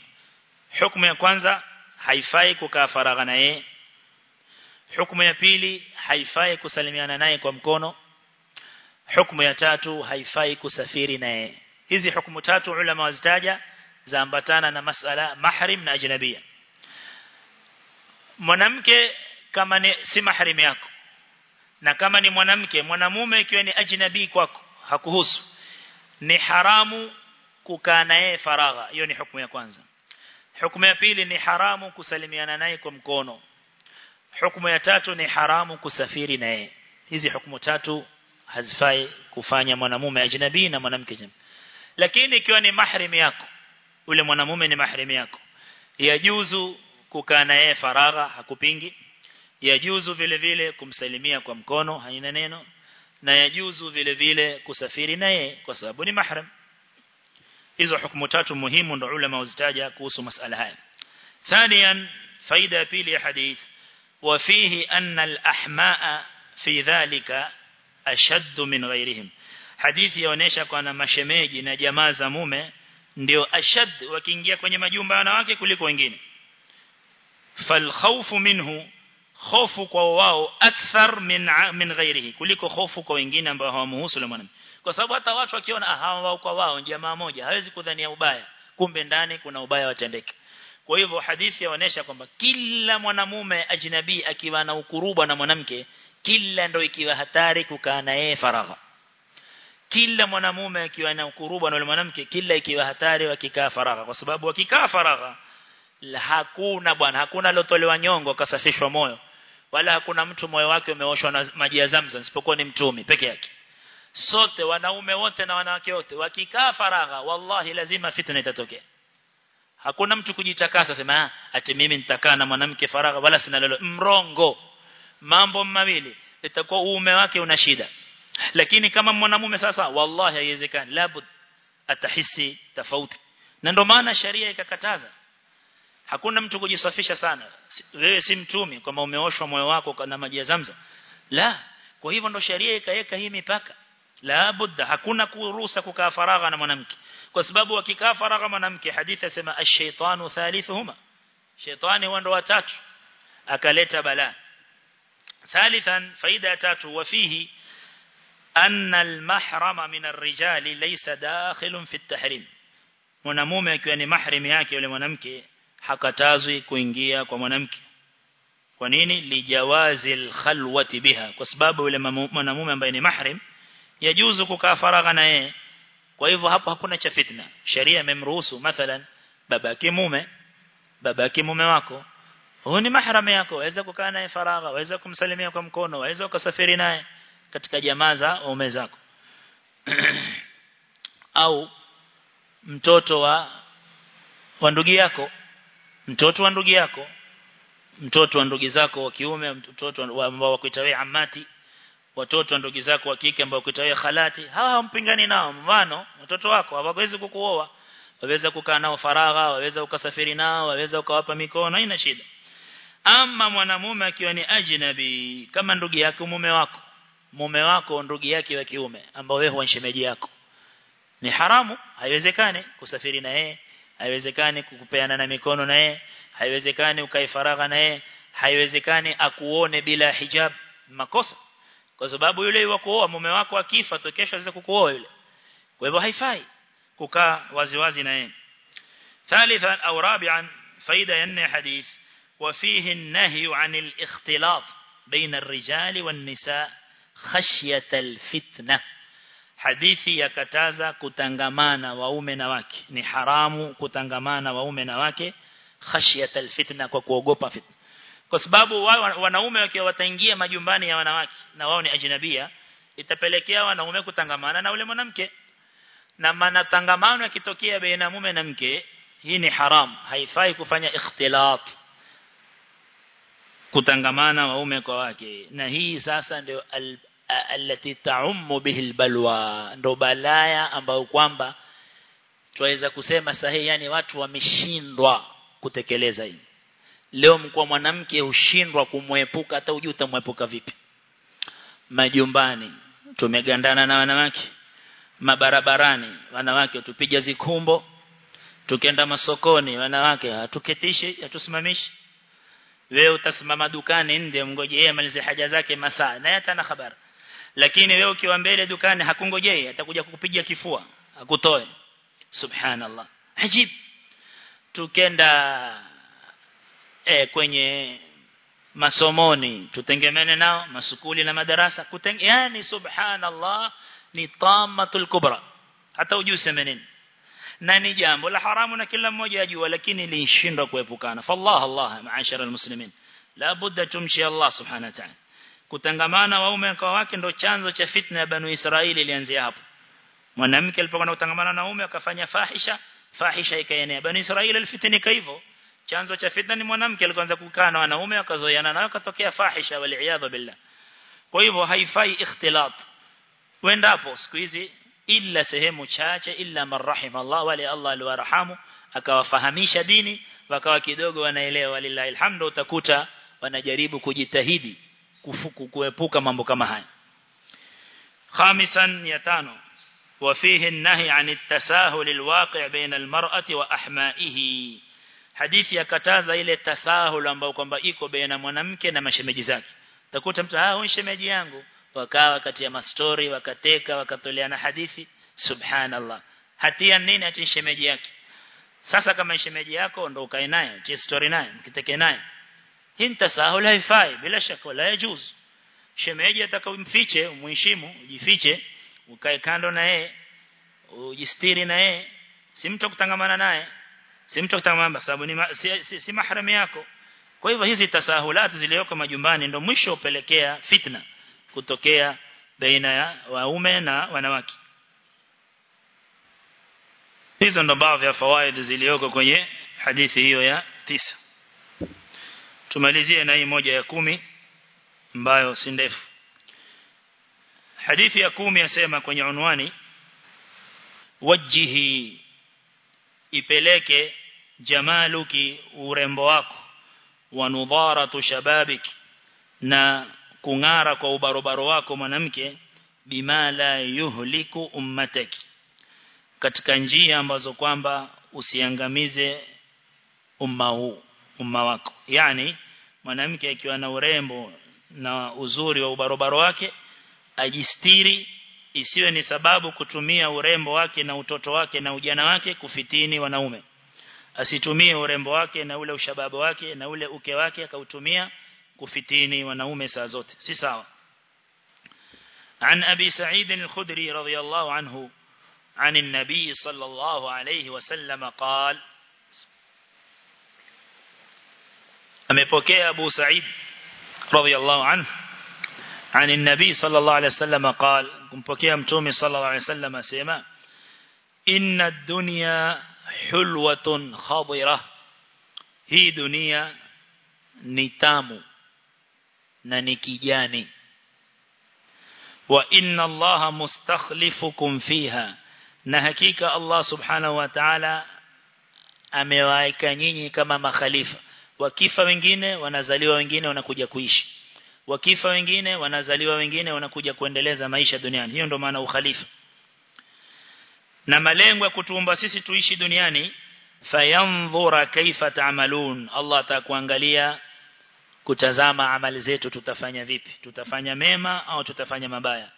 Hukumu ya kwanza haifai kukaa faragha na yeye. Hukumu ya pili haifai kusalimiana naye kwa mkono hukumu ya tatu haifai kusafiri naye. Hizi hukumu tatu ulama wazitaja zaambatana na masala mahrim na ajnabia. Mwanamke kama ni si mahrim yako. Na kama ni mwanamke mwanamume ikiwa ni ajnabi kwako hakuhusu. Ni haramu kukaa naye faragha. Hiyo ni hukumu ya kwanza. Hukumu ya pili ni haramu kusalimiana naye kwa mkono. Hukumu ya tatu ni haramu kusafiri naye. Hizi hukumu tatu hazifai kufanya mwanamume ajnabi na mwanamke ajnabi lakini ikiwa ni mahrim yako ule mwanamume ni mahrim yako yajuzu kukaa naye faragha hakupingi yajuzu vile vile kumsalimia kwa mkono haina neno na yajuzu vile vile kusafiri naye kwa sababu ni mahram hizo hukumu tatu muhimu ndo ulama uzitaja kuhusu masala haya ثانيا faida ya pili ya hadith وفيه أن الأحماء في ذلك ashaddu min ghairihim hadithi yaonesha kwa mashemeji na jamaa za mume ndio ashad wakiingia kwenye majumba ya wanawake kuliko wengine. Falkhawfu minhu khofu kwa wao akthar min min ghairihi kuliko khofu kwa wengine ambao hawamhusu na mwanamke kwa sababu hata watu wakiona ah, hawa wao kwa wao jamaa moja hawezi kudhania ubaya. Kumbe ndani kuna ubaya watendeke. Kwa hivyo hadithi yaonesha kwamba kila mwanamume ajnabii akiwa na ukurubwa na mwanamke kila ndo ikiwa hatari kukaa na yeye faragha. Kila mwanamume akiwa na ukuruba na mwanamke kila ikiwa hatari wakikaa faragha. Kwa sababu wakikaa faragha hakuna bwana hakuna lotolewa nyongo kasafishwa moyo. Wala hakuna mtu moyo wake umeoshwa na maji ya Zamzam isipokuwa ni mtumi peke yake. Sote wanaume wote na wanawake wote wakikaa faragha wallahi lazima fitna itatokea. Hakuna mtu kujitakasa sema ati mimi nitakaa na mwanamke faragha wala sina lolote. Mrongo mambo mawili itakuwa uume wake una shida. Lakini kama mwanamume sasa wallahi haiwezekani labud atahisi tofauti. Na ndio maana sharia ikakataza. Hakuna mtu kujisafisha sana. Wewe si mtumi kama umeoshwa moyo wako na maji ya Zamzam la kwa hivyo ndo sharia ikaweka hii mipaka. La hakuna kuruhusa kukaa faragha na mwanamke. Kwa sababu wakikaa faragha mwanamke hadithi asema ash-shaytanu thalithuhuma. Shaytani huwa ndo watatu akaleta balaa ثالثا فإذا تات وفيه أن المحرم من الرجال ليس داخل في التحريم. منموم يكواني محرم ياكي ولمنمك حق تازي كوينجيا كومنمك ونيني لجواز الخلوة بها. كسباب ولمنموم بين محرم. يجوز كفرغنا كويفو هبو هكونا شفتنا. شريع ممروس مثلا باباكي مومي باباكي مومي واكو huyu ni mahram yako. Waweza kukaa naye faragha waweza kumsalimia kwa mkono waweza ukasafiri naye katika jamaa za ume zako. Au mtoto wa wa ndugu yako mtoto wa ndugu yako mtoto wa ndugu zako wa kiume mtoto ambao wakuita wewe amati watoto wa ndugu zako wa kike ambao wakuita wewe khalati hawa hampingani nao. Mfano watoto wako hawawezi kukuoa. Waweza kukaa nao faragha waweza ukasafiri nao waweza ukawapa mikono haina shida ama mwanamume akiwa ni ajnabi kama ndugu yake mume wako mume wako ndugu yake wa kiume ambao wewe huwa shemeji yako ni haramu haiwezekani kusafiri na yeye haiwezekani kukupeana na mikono na yeye haiwezekani ukae faragha na yeye haiwezekani akuone bila hijab makosa kwa sababu yule wa kuoa mume wako akifa to kesho aweza kukuoa yule kwa hivyo haifai kukaa waziwazi na yeye ثالثا او رابعا فائده ya hadith وفيه النهي عن الاختلاط بين الرجال والنساء خشية الفتنة hadithi yakataza kutangamana waume na wake ni haramu kutangamana waume na wake khashyat alfitna kwa kuogopa fitna kwa sababu wanaume wakiwa wataingia majumbani ya wanawake na wao ni ajnabia itapelekea wanaume kutangamana na ule mwanamke na manatangamano yakitokea baina mume na mke hii ni haram haifai kufanya ikhtilat kutangamana waume kwa wake. Na hii sasa ndio alati taummu bihi albalwa. Ndo balaya ambayo kwamba tuweza kusema sahihi yani watu wameshindwa kutekeleza hii. Leo mkuu mwanamke hushindwa kumwepuka hata ujui utamwepuka vipi. Majumbani tumegandana na wanawake. Mabarabarani wanawake tupiga zikumbo. Tukenda masokoni wanawake hatuketishi hatusimamishi wewe utasimama dukani nje mngojee amalize haja zake masaa. Naye hata na habari. Lakini wewe ukiwa mbele dukani hakungojei atakuja kukupiga kifua akutoe. Subhanallah. Ajib. Tukenda e, kwenye masomoni tutengemene nao masukuli na madarasa kuteng yani subhanallah ni tamatul kubra. Hata ujui sema nini na ni jambo la haramu na kila mmoja ajua lakini lishindwa kuepukana. Fallah allah maashara almuslimin. La budda tumshi allah subhanahu wa ta'ala. Kutangamana waume kwa wake ndo chanzo cha fitna ya banu israeli ilianzia hapo. Mwanamke alipokuwa anatangamana na mume akafanya fahisha fahisha ikaenea. Banu israeli alifitinika hivyo. Chanzo cha fitna ni mwanamke alianza kukaa na wanaume akazoeana nayo katokea fahisha wal billah. Kwa hivyo haifai ikhtilat. Wendapo siku hizi illa sehemu chache illa marrahim Allah wale Allah aliwarahamu akawafahamisha dini wakawa kidogo wanaelewa walillahi alhamdu utakuta wanajaribu kujitahidi kufuku kuepuka mambo kama haya khamisan ya tano وفيه النهي عن التساهل الواقع بين المرأة وأحمائه hadithi yakataza ile tasahul ambayo kwamba iko baina mwanamke na mashemeji zake utakuta mtu ah huyu shemeji yangu wakawa kati ya mastori wakateka wakatoleana hadithi. Subhanallah. Hatia nini? Ati shemeji yake. Sasa kama shemeji yako ndo ukae naye ati story naye mkiteke naye. Hii tasahul haifai. Bila shaka la yajuz. Shemeji atakamfiche umheshimu ujifiche ukae kando na yeye ujistiri na yeye. Si mtu kutangamana naye. Si mtu kutangamana sababu ni ma, si, si, si mahram yako. Kwa hivyo hizi tasahulati zilizoko majumbani ndo mwisho upelekea fitna kutokea baina ya waume na wanawake. Hizo ndo baadhi ya fawaid zilizoko kwenye hadithi hiyo ya tisa. Tumalizie na hii moja ya kumi ambayo si ndefu. Hadithi ya kumi yasema kwenye unwani wajihi ipeleke jamaluki urembo wako wa nudharatu shababiki na kung'ara kwa ubarobaro wako mwanamke bima la yuhliku ummataki katika njia ambazo kwamba usiangamize umma huu umma wako. Yani mwanamke akiwa na urembo na uzuri wa ubarobaro wake ajistiri isiwe ni sababu kutumia urembo wake na utoto wake na ujana wake kufitini wanaume. Asitumie urembo wake na ule ushababu wake na ule uke wake akautumia kufitini wanaume saa zote. Si sawa. عن أبي سعيد الخدري رضي الله عنه عن النبي صلى الله عليه وسلم قال أمبوكي أبو سعيد رضي الله عنه عن النبي صلى الله عليه وسلم قال كمبوكي أمتومي صلى الله عليه وسلم سيما إن الدنيا حلوة خضرة هي دنيا نتام na ni kijani. Wa inna allaha mustakhlifukum fiha. Na hakika Allah subhanahu wa ta'ala amewaika nyinyi kama makhalifa. Wakifa wengine wanazaliwa wengine wanakuja kuishi. Wakifa wengine wanazaliwa wengine wanakuja kuendeleza maisha duniani. Hiyo ndio maana ukhalifa. Na malengo ya kutuumba sisi tuishi duniani fayanzura kaifa ta'malun. Allah atakuangalia kutazama amali zetu tutafanya vipi? Tutafanya mema au tutafanya mabaya?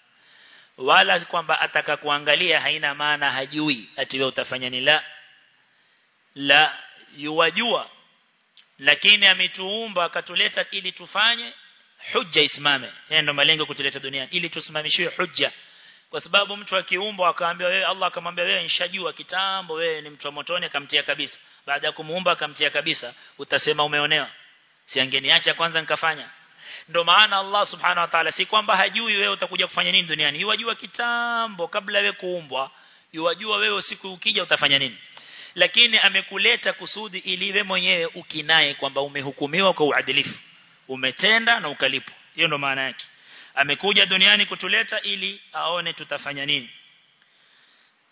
Wala kwamba ataka kuangalia haina maana hajui ati wewe utafanya ni la. La yuwajua. Lakini ametuumba akatuleta ili tufanye hujja isimame. Yeye ndo malengo kutuleta duniani ili tusimamishiwe hujja. Kwa sababu mtu akiumbwa akaambia wewe Allah akamwambia wewe nishajua kitambo wewe ni mtu wa motoni akamtia kabisa. Baada ya kumuumba akamtia kabisa utasema umeonewa si angeniacha kwanza nikafanya. Ndio maana Allah subhanahu wa ta'ala si kwamba hajui wewe utakuja kufanya nini duniani. Yajua kitambo kabla wewe kuumbwa yajua wewe siku ukija utafanya nini. Lakini amekuleta kusudi ili wewe mwenyewe ukinae kwamba umehukumiwa kwa uadilifu. Umetenda na ukalipo hiyo ndio maana yake. Amekuja duniani kutuleta ili aone tutafanya nini.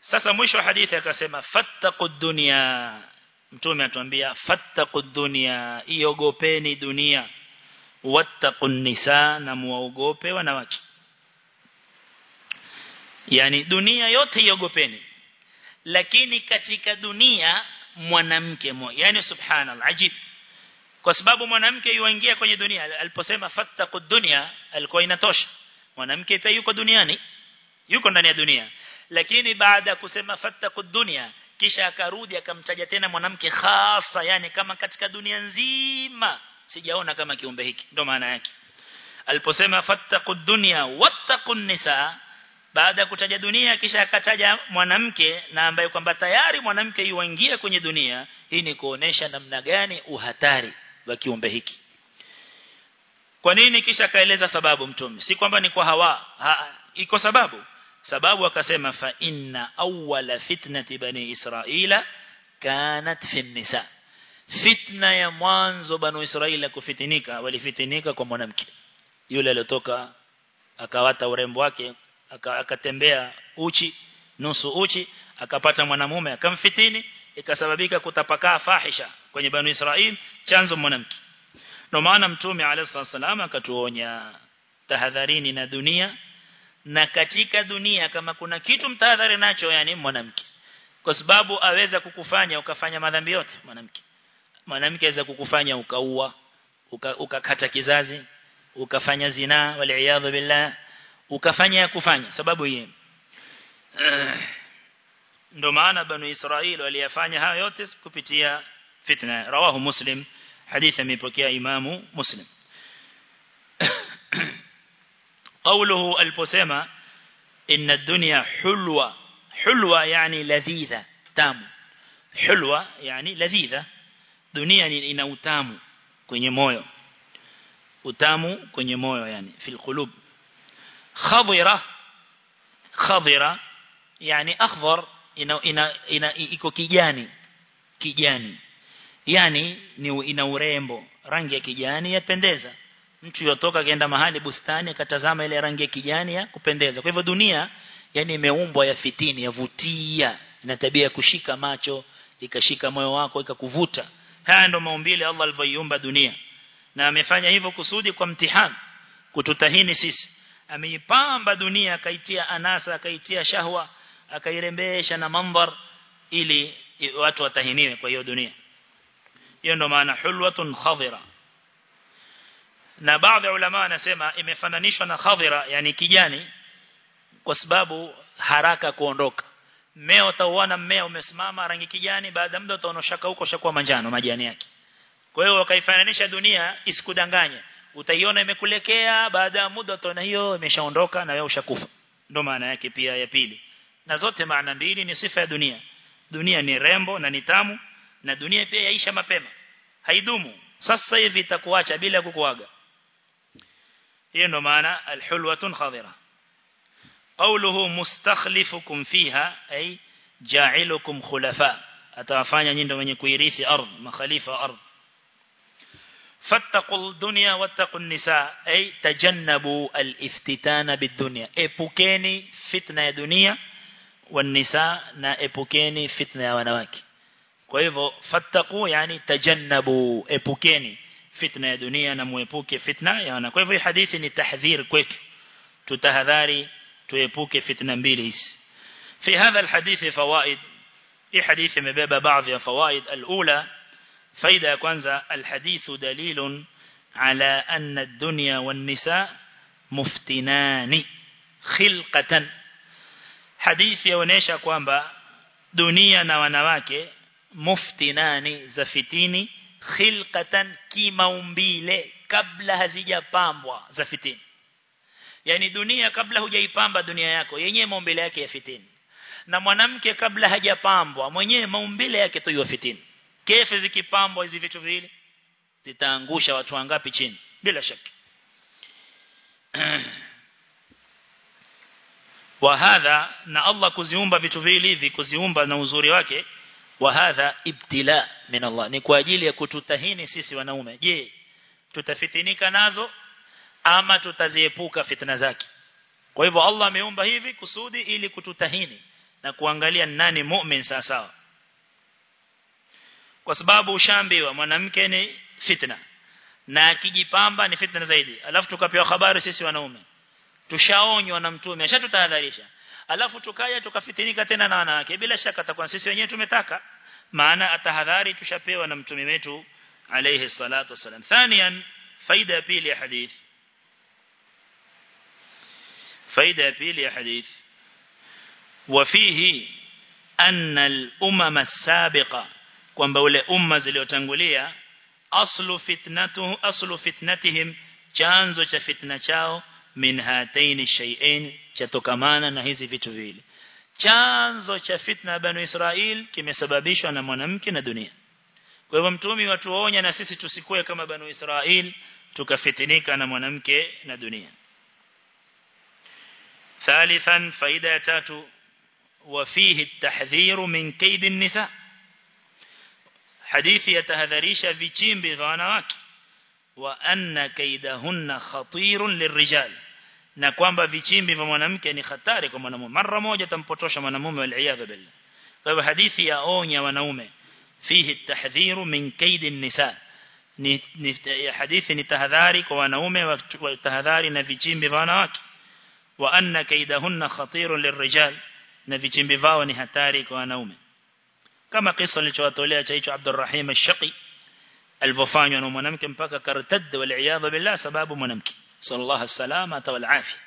Sasa mwisho wa hadithi akasema fattaqud dunya mtume atuambia fattaqud dunya iogopeni dunia. Wattaqun nisa na muogope wanawake. Yani dunia yote iogopeni. Lakini katika dunia mwanamke mmoja yani subhanallah ajib. Kwa sababu mwanamke yuingia kwenye dunia aliposema fattaqud dunya alikuwa inatosha. Mwanamke pia yuko duniani yuko ndani ya dunia. Lakini baada ya kusema fattaqud dunya kisha akarudi akamtaja tena mwanamke hasa yani kama katika dunia nzima. Sijaona kama kiumbe hiki ndo maana yake. Aliposema fattaqud dunya wattaqun nisa baada ya kutaja dunia kisha akataja mwanamke na ambaye kwamba tayari mwanamke yuingia kwenye dunia hii ni kuonesha namna gani uhatari wa kiumbe hiki. Kwa nini? Kisha kaeleza sababu mtume. Si kwamba ni kwa hawa ha, iko sababu sababu akasema fa inna awwala fitnati bani israila kanat fi nisa. Fitna ya mwanzo bani israila kufitinika walifitinika kwa mwanamke. Yule aliyotoka akawata urembo wake akatembea uchi nusu uchi akapata mwanamume akamfitini ikasababika kutapakaa fahisha kwenye banu Israil chanzo mwanamke. Ndio maana mtume alayhi salamu akatuonya tahadharini na dunia na katika dunia kama kuna kitu mtahadhari nacho yani mwanamke. Kwa sababu aweza kukufanya ukafanya madhambi yote mwanamke. Mwanamke aweza kukufanya ukaua ukakata uka kizazi ukafanya zina wal billah ukafanya ya kufanya. Sababu hii ndo maana banu Israeli waliyafanya hayo yote kupitia fitna. Rawahu muslim. Hadithi imepokea imamu muslim قوله البسيمة إن الدنيا حلوة حلوة يعني لذيذة تام حلوة يعني لذيذة. دنيا يعني إن أتام كن يمويو أتام كن يمويو يعني في القلوب. خضرة خضرة يعني أخضر إن إن إن إيكو كيجاني كيجاني. يعني نو إن أوريمبو رانجي كيجاني يتبندزة. يعني mtu yotoka akaenda mahali bustani akatazama ile rangi ya kijani ya kupendeza. Kwa hivyo dunia yani imeumbwa ya fitini yavutia ina tabia ya kushika macho ikashika moyo wako ikakuvuta. Haya ndo maumbile Allah alivyoiumba dunia. Na amefanya hivyo kusudi kwa mtihani kututahini sisi. Ameipamba dunia akaitia anasa akaitia shahwa akairembesha na mandhar ili watu watahiniwe kwa hiyo dunia. Hiyo ndo maana hulwatun khadira na baadhi ya ulama wanasema imefananishwa na khadira yani kijani kwa sababu haraka kuondoka. Mmea utauona mmea umesimama rangi kijani baada muda utaonoshaka huko shakuwa manjano majani yake. Kwa hiyo wakaifananisha dunia isikudanganye. Utaiona imekulekea baada ya muda utaona hiyo imeshaondoka na wewe ushakufa. Ndio maana yake pia ya pili. Na zote maana mbili ni sifa ya dunia. Dunia ni rembo na ni tamu na dunia pia yaisha mapema. Haidumu. Sasa hivi itakuacha bila kukuaga hiyo ndo maana alhulwatun khadira. Qawluhu mustakhlifukum fiha ay ja'ilukum khulafa. Atawafanya nyinyi wenye kuirithi ardh makhalifa ardh. Fattaqul dunya wattaqun nisa ay tajannabu aliftitana bidunya epukeni fitna ya dunia wan nisa na epukeni fitna ya wanawake. Kwa hivyo fattaqu yani tajannabu epukeni fitna ya dunia na muepuke fitna ya wana kwa hivyo hadithi ni tahdhir kwetu tutahadhari tuepuke fitna mbili hizi fi hadha alhadith fawaid hii hadithi imebeba baadhi ya fawaid alula faida ya kwanza alhadithu dalilun ala anna ad-dunya wan-nisa muftinani khilqatan hadithi yaonesha kwamba dunia na wanawake muftinani za fitini khilqatan kimaumbile kabla hazijapambwa za fitini. Yani dunia kabla hujaipamba dunia yako yenyewe maumbile yake ya fitini. Na mwanamke kabla hajapambwa mwenyewe maumbile yake tu ya fitini. Kefe zikipambwa hizi vitu viwili zitaangusha watu wangapi chini? Bila shaka. Wa hadha na Allah kuziumba vitu viwili hivi kuziumba na uzuri wake wa hadha ibtila min Allah. Ni kwa ajili ya kututahini sisi wanaume. Je tutafitinika nazo ama tutaziepuka fitna zake? Kwa hivyo Allah ameumba hivi kusudi ili kututahini na kuangalia nani mu'min sawa kwa sababu ushambi wa mwanamke ni fitna na akijipamba ni fitna zaidi. Alafu tukapewa habari sisi wanaume. Tushaonywa na mtume ashatutahadharisha alafu tukaja tukafitinika tena na wanawake bila shaka atakuwa sisi wenyewe tumetaka maana atahadhari tushapewa na mtume wetu alayhi salatu wasalam thaniyan faida ya pili ya hadith faida ya pili ya hadith وفيه أن الأمم السابقة kwamba ule umma ziliotangulia aslu fitnatuhu aslu fitnatihim chanzo cha fitna chao min hataini shay'ain chatokamana na hizi vitu viwili chanzo cha fitna banu Israel kimesababishwa na mwanamke na dunia kwa hivyo mtumi watuonya na sisi tusikue kama banu Israel tukafitinika na mwanamke na dunia ثالثا فائده tatu وفيه التحذير من كيد النساء hadithi yatahadharisha vichimbi vya wanawake wa anna kaidahunna khatirun lirrijal na kwamba vichimbi vya mwanamke ni hatari kwa mwanamume mara moja tampotosha mwanamume wal iyad billah kwa hivyo hadithi yaonya wanaume fihi tahdhiru min kaidi nisa ni, ni hadithi ni tahadhari kwa wanaume wa tahadhari na vichimbi vya wanawake wa anna kaidahunna khatirun lirrijal na vichimbi vao ni hatari kwa wanaume kama kisa nilichowatolea cha hicho Abdurrahim Ash-Shaqi alivyofanywa na mwanamke mpaka kartad wal billah sababu mwanamke sallallahu alaihi wasallam atawal afya.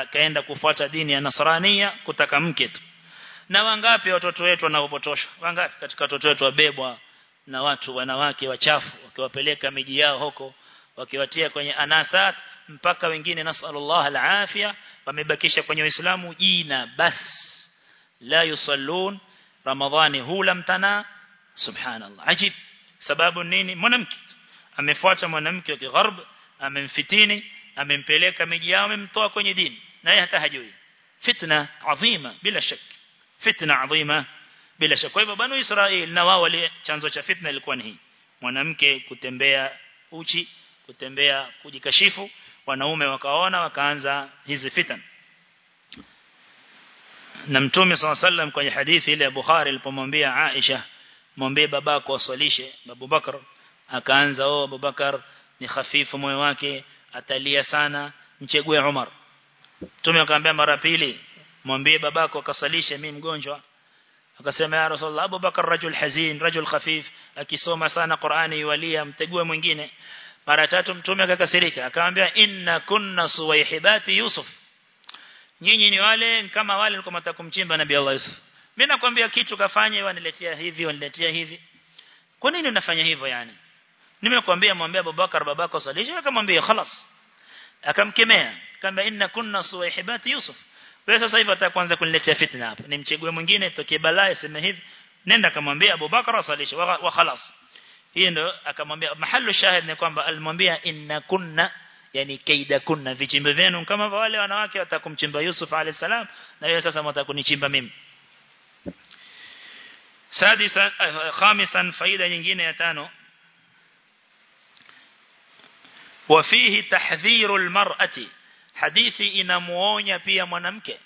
Akaenda kufuata dini ya Nasrania kutaka mke tu. Na wangapi watoto wetu wanaopotoshwa wangapi katika watoto wetu wabebwa na watu wanawake wachafu wakiwapeleka miji yao huko wakiwatia kwenye anasat mpaka wengine nasallallahu alafia wamebakisha kwenye Uislamu jina bas la yusallun ramadhani hula mtana subhanallah. Ajib. Sababu nini? Mwanamke amefuata mwanamke wa kigharb amemfitini amempeleka miji yao amemtoa kwenye dini naye hata hajui. Fitna adhima bila shak. Fitna adhima bila shak. Kwa hivyo banu Israeli na wao wale chanzo cha fitna ilikuwa ni hii. Mwanamke kutembea uchi kutembea kujikashifu wanaume wakaona wakaanza hizi fitna. Na mtume SAW kwenye hadithi ile ya Bukhari alipomwambia Aisha mwambie babako aswalishe Abu Bakar. Akaanza oh Abu Bakar ni hafifu moyo wake atalia sana mchegue Umar mtume akamwambia mara pili mwambie babako akasalishe mimi mgonjwa. Akasema ya Rasulullah Abu Bakar rajul hazin rajul khafif akisoma sana Qur'ani yualia mtegue mwingine. Mara tatu mtume akakasirika akamwambia inna kunna suwaihibati Yusuf. Nyinyi ni wale kama wale walikuwa mtaka kumchimba nabii Allah Yusuf. Mimi nakwambia kitu kafanye waniletea hivi waniletea hivi. Kwa nini unafanya hivyo yani nimekwambia mwambie Abubakar babako salisha akamwambia خلاص akamkemea kama inna kunna suwaihibati Yusuf wewe sasa hivi ataanza kuniletea fitna hapa nimchegue mwingine tokee balaa sema hivi nenda akamwambia Abubakar salisha wa خلاص hiyo ndo akamwambia mahallu shahid ni kwamba alimwambia inna kunna yani kaida kunna vichimbe vyenu kama wale wanawake watakumchimba Yusuf alayhi salam na wewe sasa mtakunichimba mimi sadisa khamisan faida nyingine ya wafihi tahdhiru mar'ati. Hadithi inamuonya pia mwanamke.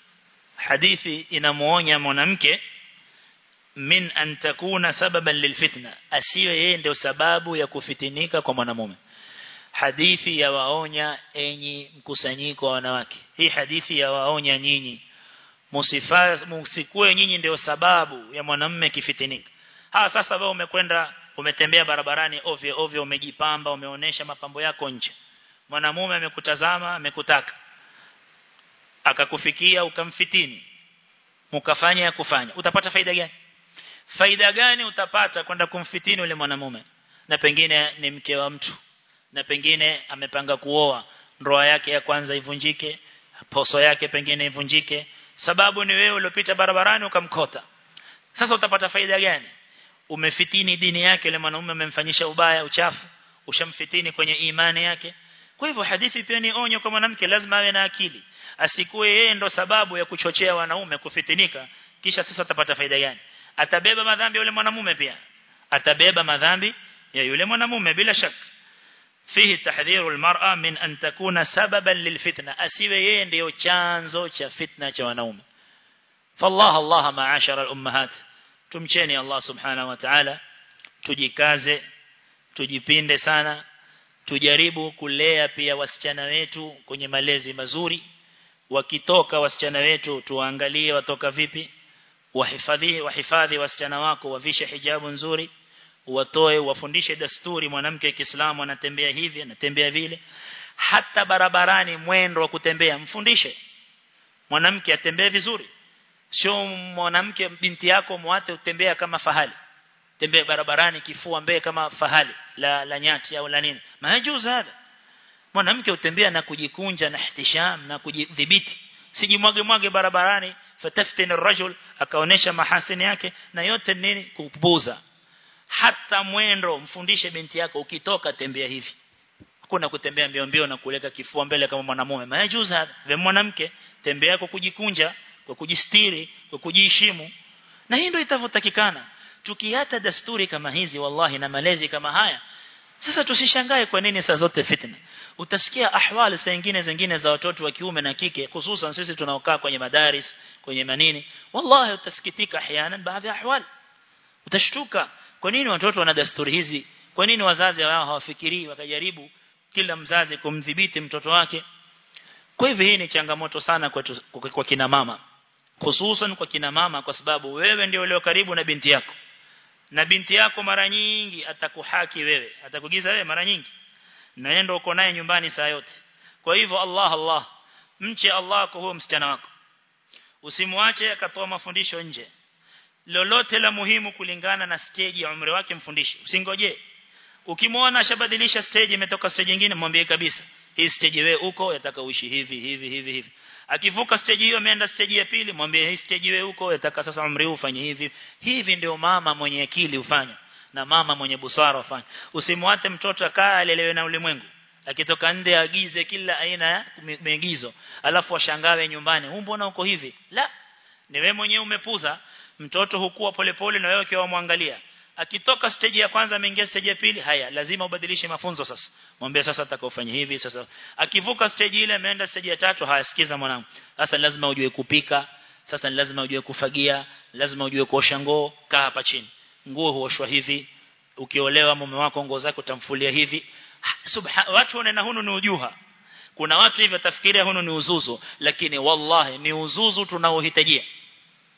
Hadithi inamuonya mwanamke min an takuna sababan lilfitna asiwe yeye ndio sababu ya kufitinika kwa mwanamume. Hadithi ya waonya enyi mkusanyiko wa wanawake. Hii hadithi ya waonya nyinyi. Musifaa msikue nyinyi ndio sababu ya mwanamume kifitinika ha sasa wewe umekwenda umetembea barabarani ovyo ovyo umejipamba umeonesha mapambo yako nje. Mwanamume amekutazama amekutaka. Akakufikia ukamfitini mkafanya ya kufanya. Utapata faida gani? Faida gani utapata kwenda kumfitini yule mwanamume? Na pengine ni mke wa mtu. Na pengine amepanga kuoa. Ndoa yake ya kwanza ivunjike poso yake pengine ivunjike. Sababu ni wewe uliopita barabarani ukamkota. Sasa utapata faida gani umefitini dini yake yule mwanaume amemfanyisha ubaya uchafu ushamfitini kwenye imani yake. Kwa hivyo hadithi pia ni onyo kwa mwanamke lazima awe na akili asikuwe yeye ndo sababu ya kuchochea wanaume kufitinika kisha sasa atapata faida gani? Atabeba madhambi yule mwanamume pia? Atabeba madhambi ya yule mwanamume bila shaka fihi tahdhiru almar'a min an takuna sababan lilfitna asiwe yeye ndio chanzo cha fitna cha wanaume. Fallah allah ma'ashara alummahat tumcheni allah subhanahu wa ta'ala tujikaze tujipinde sana tujaribu kulea pia wasichana wetu kwenye malezi mazuri. Wakitoka wasichana wetu tuangalie watoka vipi wahifadhi wahifadhi wasichana wako wavishe hijabu nzuri watoe wafundishe dasturi. Mwanamke wa Kiislamu anatembea hivi anatembea vile. Hata barabarani mwendo wa kutembea mfundishe. Mwanamke atembee vizuri sio mwanamke binti yako muate utembea kama fahali. Tembea barabarani kifua mbele kama fahali la la nyati au la nini. Majuzu hapa mwanamke utembea na kujikunja na ihtisham na kujidhibiti. Sijimwage mwage barabarani fataftin arrajul akaonesha mahasini yake na yote nini kupuza. Hata mwendo mfundishe binti yako ukitoka tembea hivi. Hakuna kutembea mbio mbio na kuleka kifua mbele kama mwanamume. Majuzu hapa mwanamke tembea kwa kujikunja kwa kujistiri kwa kujiheshimu. Na hii ndio itavyotakikana. Tukiata dasturi kama hizi wallahi na malezi kama haya sasa tusishangae kwa nini saa zote fitna. Utasikia ahwali saa nyingine zingine za watoto wa kiume na kike hususan sisi tunaokaa kwenye madaris kwenye manini. Wallahi utasikitika ahyana baadhi ya ahwali. Utashtuka. Kwa nini watoto wana dasturi hizi? Kwa nini wazazi wao hawafikirii wakajaribu kila mzazi kumdhibiti mtoto wake? Kwa hivyo hii ni changamoto sana kwetu kwa kina mama hususan kwa kina mama kwa sababu wewe ndio ulio karibu na binti yako. Na binti yako mara nyingi atakuhaki wewe atakugiza wewe mara nyingi. Naenda uko naye nyumbani saa yote. Kwa hivyo Allah Allah mche Allah kwa huyo msichana wako. Usimwache akatoa mafundisho nje. Lolote la muhimu kulingana na stage ya umri wake mfundishe. Usingoje ukimwona ashabadilisha stage imetoka stage nyingine mwambie kabisa hii stage wewe uko yataka uishi hivi hivi hivi hivi akivuka stage hiyo ameenda stage ya pili mwambie hii stage wewe huko yataka sasa umri ufanye hivi. Hivi ndio mama mwenye akili ufanya na mama mwenye busara ufanye usimwate mtoto akaa alelewe na ulimwengu. Akitoka nje agize kila aina ya maigizo alafu washangawe nyumbani. Huu mbona uko hivi? La ni wewe mwenyewe umepuza. Mtoto hukua polepole na wewe ukiwa muangalia akitoka stage ya kwanza ameingia stage ya pili haya lazima ubadilishe mafunzo sasa. Mwambie sasa atakofanya hivi sasa. Akivuka stage ile ameenda stage ya tatu haya sikiza mwanangu. Sasa lazima ujue kupika sasa lazima ujue kufagia lazima ujue kuosha nguo kaa hapa chini. Nguo huoshwa hivi ukiolewa mume wako nguo zako utamfulia hivi. Subha watu wanaona hunu ni ujuha. Kuna watu hivyo tafikiria hunu ni uzuzu lakini wallahi ni uzuzu tunaohitajia.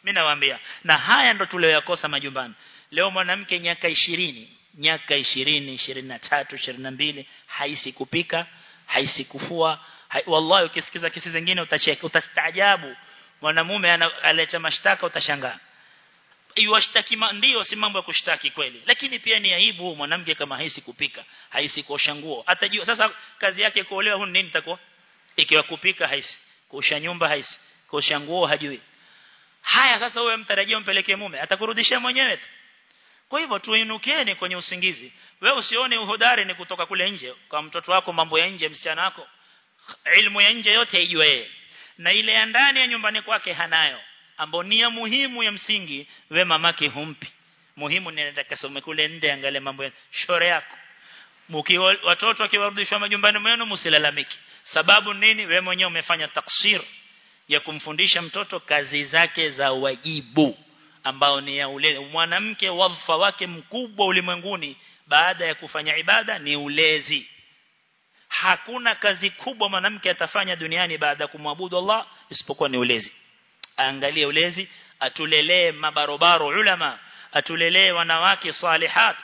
Mimi nawaambia na haya ndo tulioyakosa majumbani leo mwanamke miaka 20 miaka 20 23 22 haisi kupika haisi kufua hai, wallahi ukisikiza kesi zingine utacheka utastaajabu. Mwanamume analeta mashtaka utashangaa. Iwashtaki ndio si mambo ya kushtaki kweli. Lakini pia ni aibu mwanamke kama haisi kupika haisi kuosha nguo. Atajua sasa kazi yake kuolewa huni nini itakuwa? Ikiwa kupika haisi. Kuosha nyumba haisi. Kuosha nguo hajui. Haya sasa wewe mtarajia umpelekee mume. Atakurudishia mwenyewe kwa hivyo tuinukeni kwenye usingizi. Wewe usione uhodari ni kutoka kule nje kwa mtoto wako mambo ya nje msichana wako. Ilmu ya nje yote ijue na ile ya ndani ya nyumbani kwake hanayo Ambayo ni muhimu ya msingi we mamake humpi. Muhimu ni nataka some kule nje angalie mambo ya shore yako. Muki watoto wakiwarudishwa majumbani mwenu msilalamiki. Sababu nini? We mwenyewe umefanya taksir ya kumfundisha mtoto kazi zake za wajibu ambao ni ya ule mwanamke wadhifa wake mkubwa ulimwenguni baada ya kufanya ibada ni ulezi. Hakuna kazi kubwa mwanamke atafanya duniani baada ya kumwabudu Allah isipokuwa ni ulezi. Angalie ulezi atulelee mabarobaro ulama atulelee wanawake salihat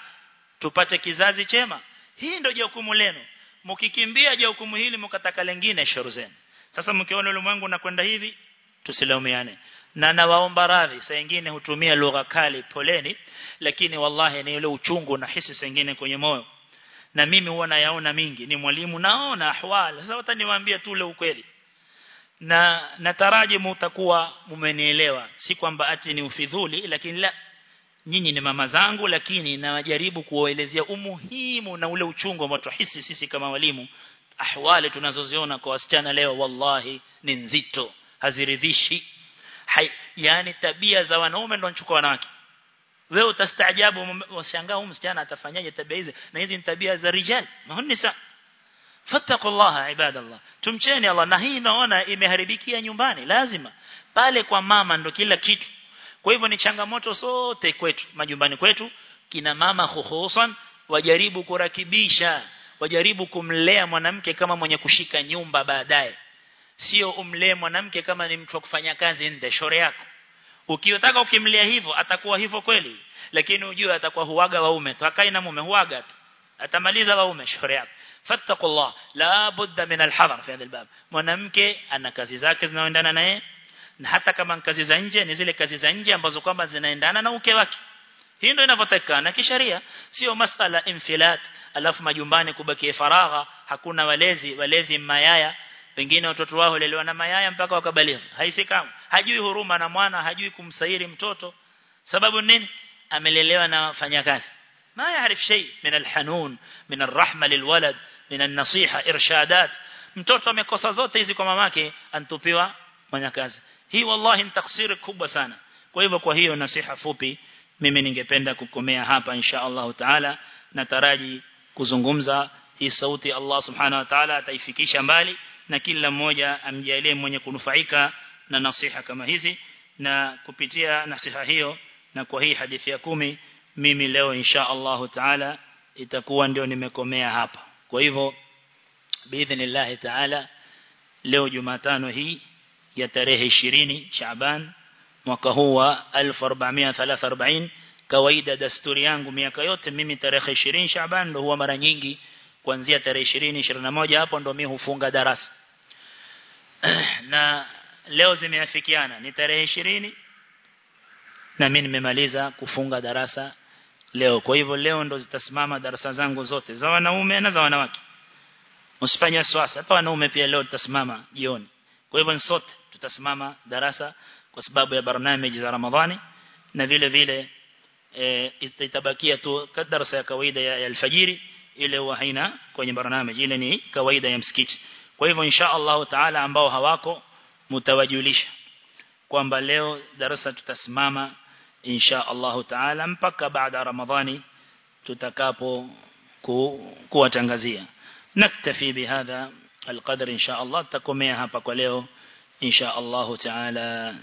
tupate kizazi chema. Hii ndio jukumu lenu. Mkikimbia jukumu hili mkataka lingine shauri zenu. Sasa mkiona ulimwengu unakwenda hivi tusilaumiane na nawaomba radhi saa nyingine hutumia lugha kali poleni lakini wallahi ni ile uchungu na hisi saa nyingine kwenye moyo. Na mimi huwa nayaona mingi ni mwalimu naona ahwal. Sasa wataniwaambia tu ile ukweli. Na nataraji mtakuwa mmenielewa si kwamba ati ni ufidhuli lakini la nyinyi ni mama zangu lakini nawajaribu kuwaelezea umuhimu na ule uchungu ambao tuhisi sisi kama walimu. Ahwali tunazoziona kwa wasichana leo wallahi ni nzito haziridhishi Hai, yani tabia za wanaume ndio wanachukua wanawake. Wewe utastaajabu ushangaa huyu msichana atafanyaje tabia hizi? Na hizi ni tabia za rijal mahunisa fattaqullaha ibadallah. Tumcheni Allah. Na hii naona imeharibikia nyumbani lazima. Pale kwa mama ndo kila kitu. Kwa hivyo ni changamoto sote kwetu majumbani kwetu. Kina mama hususan wajaribu kurakibisha wajaribu kumlea mwanamke kama mwenye kushika nyumba baadaye sio umlee mwanamke kama ni mtu wa kufanya kazi nje shore yako. Ukiotaka ukimlea hivyo atakuwa hivyo kweli. Lakini ujue atakuwa huaga waume tuakai na mume huaga tu. Atamaliza waume shore yako. Fattaqullah la budda min alhadar fi hadha mwanamke ana kazi zake zinaoendana naye na hata kama kazi za nje ni zile kazi za nje ambazo kwamba zinaendana na uke wake. Hii ndio inavyotakana kisheria. Sio masala infilat alafu majumbani kubakie faragha hakuna walezi walezi mayaya wengine watoto wao lelewa na mayaya mpaka wakabaligha haisikamu hajui huruma na mwana hajui kumsairi mtoto sababu nini amelelewa na wafanyakazi ما يعرف شيء من الحنون من الرحمة للولد من النصيحة إرشادات mtoto amekosa zote hizi kwa mamake antupiwa mfanyakazi hii wallahi ni taksiri kubwa sana kwa hivyo kwa hiyo nasiha fupi mimi ningependa kukomea hapa insha Allah taala nataraji kuzungumza hii sauti Allah subhanahu wa ta'ala ataifikisha mbali na kila mmoja amjalie mwenye kunufaika na nasiha kama hizi. Na kupitia nasiha hiyo na kwa hii hadithi ya kumi mimi leo insha Allahu taala itakuwa ndio nimekomea hapa. Kwa hivyo biidhnillah taala leo Jumatano hii ya tarehe 20 Shaaban mwaka huu wa 1443 kawaida dasturi yangu miaka yote mimi tarehe 20 Shaaban ndo huwa mara nyingi kuanzia tarehe 20 21 hapo ndo mimi hufunga darasa na leo zimeafikiana ni tarehe 20 na mimi nimemaliza kufunga darasa leo. Kwa hivyo leo ndo zitasimama darasa zangu zote za wanaume na za wanawake. Msifanye swasa hata wanaume pia leo tutasimama jioni. Kwa hivyo sote tutasimama darasa kwa sababu ya barnamiji za Ramadhani na vile vile e, itabakia tu darasa ya kawaida ya, ya alfajiri ile huwa haina kwenye barnamiji. Ile ni kawaida ya msikiti kwa hivyo insha Allah taala ambao hawako mtawajulisha kwamba leo darasa tutasimama insha Allah taala mpaka baada ya ramadhani tutakapo kuwatangazia. Naktafi bihadha alqadr insha Allah takomea hapa kwa leo insha Allah taala.